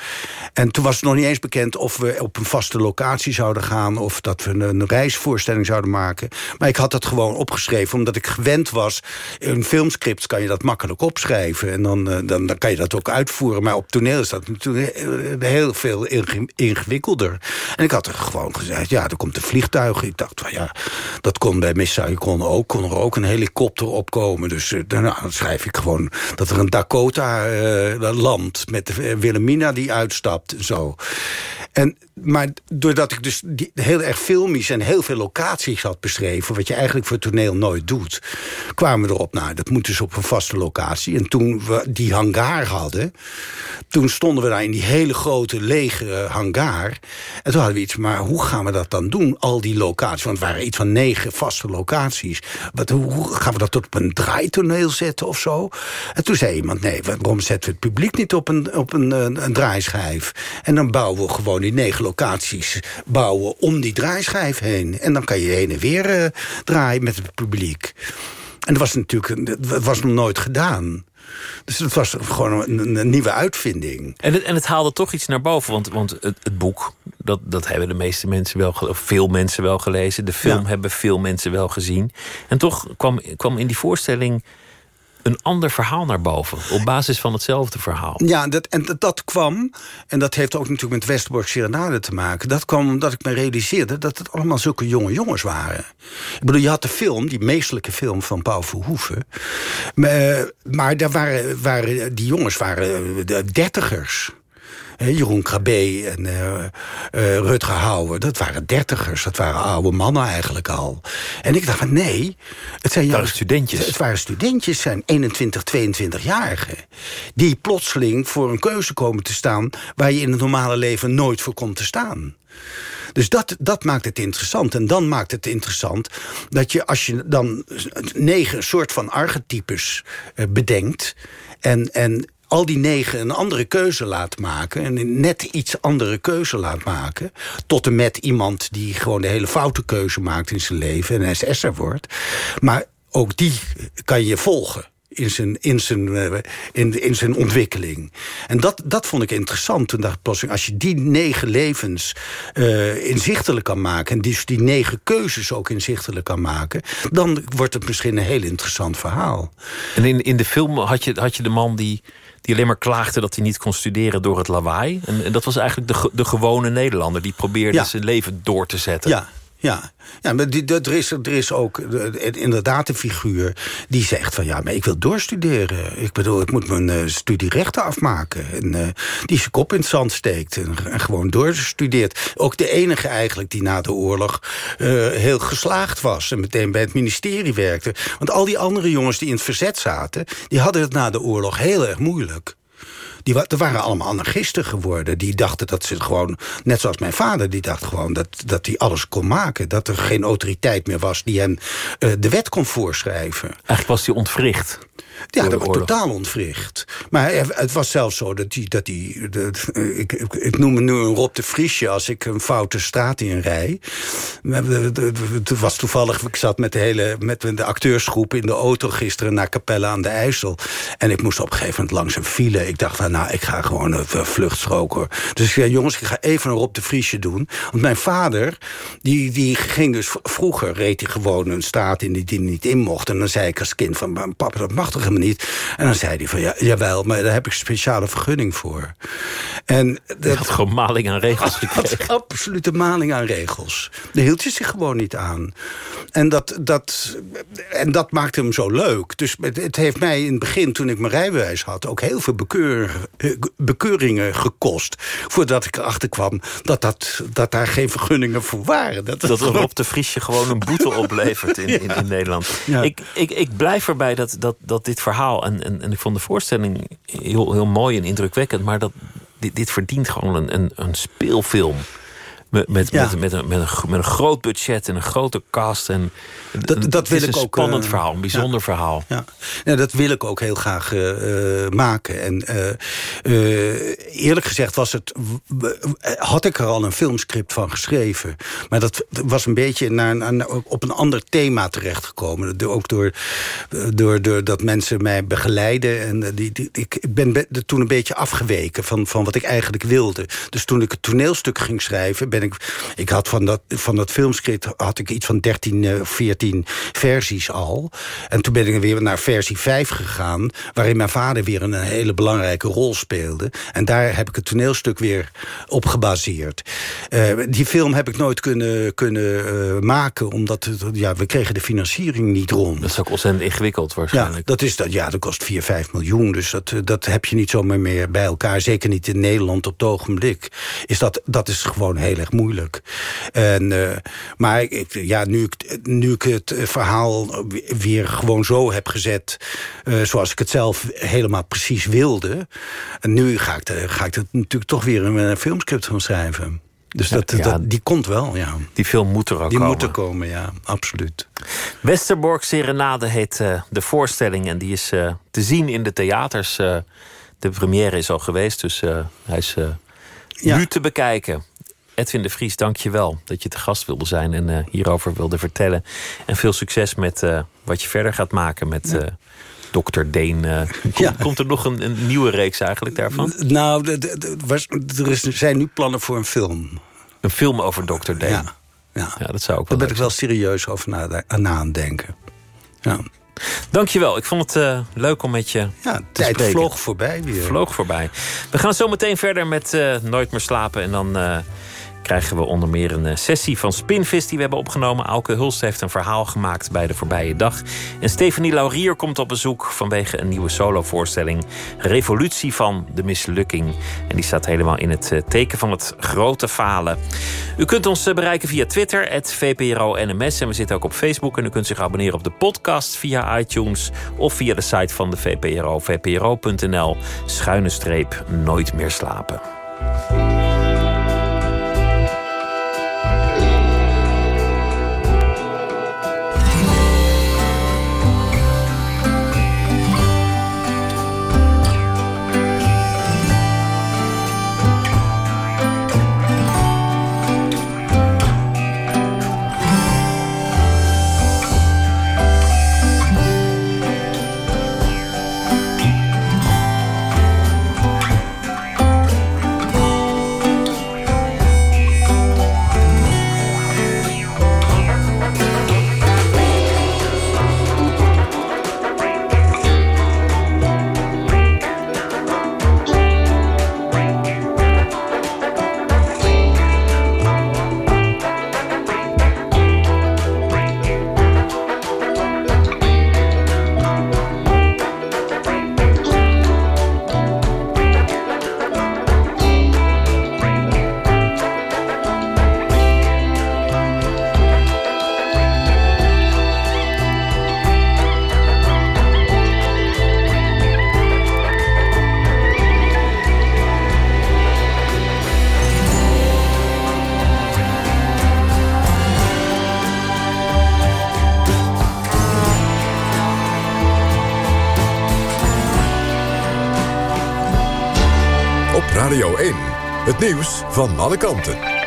En toen was het nog niet eens bekend of we op een vaste locatie zouden gaan of dat we een reisvoorstelling zouden maken. Maar ik had dat gewoon opgeschreven omdat ik gewend was. In filmscripts kan je dat makkelijk opschrijven en dan, eh, dan, dan kan je dat ook uitvoeren. Maar op toneel is dat natuurlijk heel veel inge- ingewikkelder. En ik had er gewoon gezegd, ja, er komt een vliegtuig. Ik dacht, van, ja, dat kon bij Missa ook, kon er ook een helikopter opkomen. Dus eh, daarna schrijf ik gewoon dat er een Dakota eh, landt met de Wilhelmina die uitstapt en zo. En, maar doordat ik dus die, heel erg filmisch en heel veel locaties had beschreven... wat je eigenlijk voor toneel nooit doet... kwamen we erop, nou, dat moet dus op een vaste locatie. En toen we die hangar hadden... toen stonden we daar in die hele grote lege eh, hangar. En toen hadden we maar hoe gaan we dat dan doen? Al die locaties, want het waren iets van negen vaste locaties. Wat, hoe, gaan we dat op een draaitoneel zetten of zo? En toen zei iemand, nee, waarom zetten we het publiek niet op een, op een, een, draaischijf? En dan bouwen we gewoon die negen locaties bouwen om die draaischijf heen. En dan kan je heen en weer eh, draaien met het publiek. En dat was natuurlijk dat was nog nooit gedaan. Dus het was gewoon een, een nieuwe uitvinding. En het, en het haalde toch iets naar boven. Want, want het, het boek, dat, dat hebben de meeste mensen wel, of veel mensen wel gelezen. De film Ja. hebben veel mensen wel gezien. En toch kwam, kwam in die voorstelling een ander verhaal naar boven. Op basis van hetzelfde verhaal. Ja, dat, en dat, kwam, en dat heeft ook natuurlijk met Westerbork Serenade te maken... dat kwam omdat ik me realiseerde dat het allemaal zulke jonge jongens waren. Ik bedoel, je had de film, die meestelijke film van Paul Verhoeven... maar, maar daar waren, waren, die jongens waren eh, de dertigers... Jeroen Krabbe en eh eh, Rutger Hauer, dat waren dertigers. Dat waren oude mannen eigenlijk al. En ik dacht van nee, het zijn waren juist- studentjes. Het waren studentjes, zijn 21, 22-jarigen. Die plotseling voor een keuze komen te staan... waar je in het normale leven nooit voor komt te staan. Dus dat, dat maakt het interessant. En dan maakt het interessant dat je als je dan negen soort van archetypes eh, bedenkt... en, en al die negen een andere keuze laat maken... en een net iets andere keuze laat maken... tot en met iemand die gewoon de hele foute keuze maakt in zijn leven... en SS'er wordt. Maar ook die kan je volgen in zijn, in zijn, eh, in, in zijn ontwikkeling. En dat, dat vond ik interessant. Toen dacht ik als je die negen levens uh, inzichtelijk kan maken... en dus die negen keuzes ook inzichtelijk kan maken... dan wordt het misschien een heel interessant verhaal. En in, in de film had je, had je de man die die alleen maar klaagde dat hij niet kon studeren door het lawaai. En, en dat was eigenlijk de, de gewone Nederlander... die probeerde zijn leven door te zetten. Ja, ja, ja maar die, er, is, er is ook inderdaad een figuur die zegt van... ja, maar ik wil doorstuderen. Ik bedoel, ik moet mijn uh, studie rechten afmaken. En uh, die zijn kop in het zand steekt en, en, gewoon doorstudeert. Ook de enige eigenlijk die na de oorlog uh, heel geslaagd was... en meteen bij het ministerie werkte. Want al die andere jongens die in het verzet zaten... die hadden het na de oorlog heel erg moeilijk. Die er waren allemaal anarchisten geworden. Die dachten dat ze gewoon, net zoals mijn vader... die dacht gewoon dat, dat hij alles kon maken. Dat er geen autoriteit meer was die hem uh, de wet kon voorschrijven. Eigenlijk was hij ontwricht. Ja, dat was totaal ontwricht. Maar het was zelfs zo dat die... Dat die dat, ik, ik, ik, noem me nu een Rob de Vriesje als ik een foute straat in rij. Het was toevallig, ik zat met de hele met de acteursgroep in de auto gisteren naar Capelle aan de IJssel. En ik moest op een gegeven moment langs een file. Ik dacht, van, nou, ik ga gewoon een vluchtstroker. Dus ik zei, jongens, ik ga even een Rob de Vriesje doen. Want mijn vader, die, die ging dus vroeger, reed hij gewoon een straat in die die niet in mocht. En dan zei ik als kind van, papa, dat mag toch helemaal niet. En dan zei hij van, ja, jawel, maar daar heb ik een speciale vergunning voor. En dat had gewoon maling aan regels gekregen. Absolute maling aan regels. Daar hield je zich gewoon niet aan. En dat, dat, en dat maakte hem zo leuk. Dus het heeft mij in het begin, toen ik mijn rijbewijs had... ook heel veel bekeur, bekeuringen gekost. Voordat ik erachter kwam dat, dat, dat daar geen vergunningen voor waren. Dat, dat gewoon... Rob de Vriesje gewoon een boete oplevert in, <laughs> in, in, Nederland. Ik, ik, ik blijf erbij dat, dat, dat dit verhaal... En, en, en ik vond de voorstelling heel, heel mooi en indrukwekkend... maar dat dit, dit verdient gewoon een, een, een speelfilm. Met, met, met, met, een, met, een, met een groot budget en een grote cast. En dat, dat wil ik ook. Een spannend uh, verhaal, een bijzonder verhaal. Ja. ja, dat wil ik ook heel graag uh, maken. En uh, eerlijk gezegd was het, had ik er al een filmscript van geschreven. Maar dat was een beetje naar, naar, op een ander thema terechtgekomen. Ook door, door, door dat mensen mij begeleiden. En die, die, ik ben toen een beetje afgeweken van, van wat ik eigenlijk wilde. Dus toen ik het toneelstuk ging schrijven, ben ik. Ik had van dat, van dat filmscript had ik iets van 13 of 14 versies al. En toen ben ik weer naar versie 5 gegaan... waarin mijn vader weer een hele belangrijke rol speelde. En daar heb ik het toneelstuk weer op gebaseerd. Uh, die film heb ik nooit kunnen, kunnen uh, maken... omdat ja, we kregen de financiering niet rond. Dat is ook ontzettend ingewikkeld waarschijnlijk. Ja, dat, is dat, ja, dat kost 4, 5 miljoen. Dus dat, dat heb je niet zomaar meer bij elkaar. Zeker niet in Nederland op het ogenblik. Is dat, dat is gewoon heel erg moeilijk. En, uh, maar ik, ja, nu, nu ik het verhaal weer gewoon zo heb gezet... Uh, zoals ik het zelf helemaal precies wilde... en nu ga ik, de, ga ik het natuurlijk toch weer een filmscript gaan schrijven. Dus dat, ja, dat, die komt wel, ja. Die film moet er ook die komen. Die moet er komen, ja, absoluut. Westerbork Serenade heet uh, de voorstelling... en die is uh, te zien in de theaters. de première is al geweest, dus hij is ja. nu te bekijken. Edwin de Vries, dank je wel dat je te gast wilde zijn en uh, hierover wilde vertellen. En veel succes met uh, wat je verder gaat maken met uh, Dr. Deen. <laughs> Komt, ja. komt, er nog een, een, nieuwe reeks eigenlijk daarvan? Nou, de, was, er is, zijn nu plannen voor een film. Een film over Dr. Deen? Ja. ja. ja dat zou ook wel Daar ben ik wel serieus over na, na aan denken. Ja. Dankjewel. Ik vond het uh, leuk om met je ja, te tijd spreken. vloog voorbij weer. Vloog voorbij. We gaan zo meteen verder met uh, Nooit meer slapen. En dan krijgen we onder meer een sessie van Spinvis die we hebben opgenomen. Auke Hulst heeft een verhaal gemaakt bij de voorbije dag. En Stephanie Laurier komt op bezoek vanwege een nieuwe solovoorstelling. Revolutie van de mislukking. En die staat helemaal in het teken van het grote falen. U kunt ons bereiken via Twitter, het VPRO-NMS. En we zitten ook op Facebook. En u kunt zich abonneren op de podcast via iTunes... of via de site van de VPRO, vpro.nl. Schuine streep, nooit meer slapen. Van alle kanten.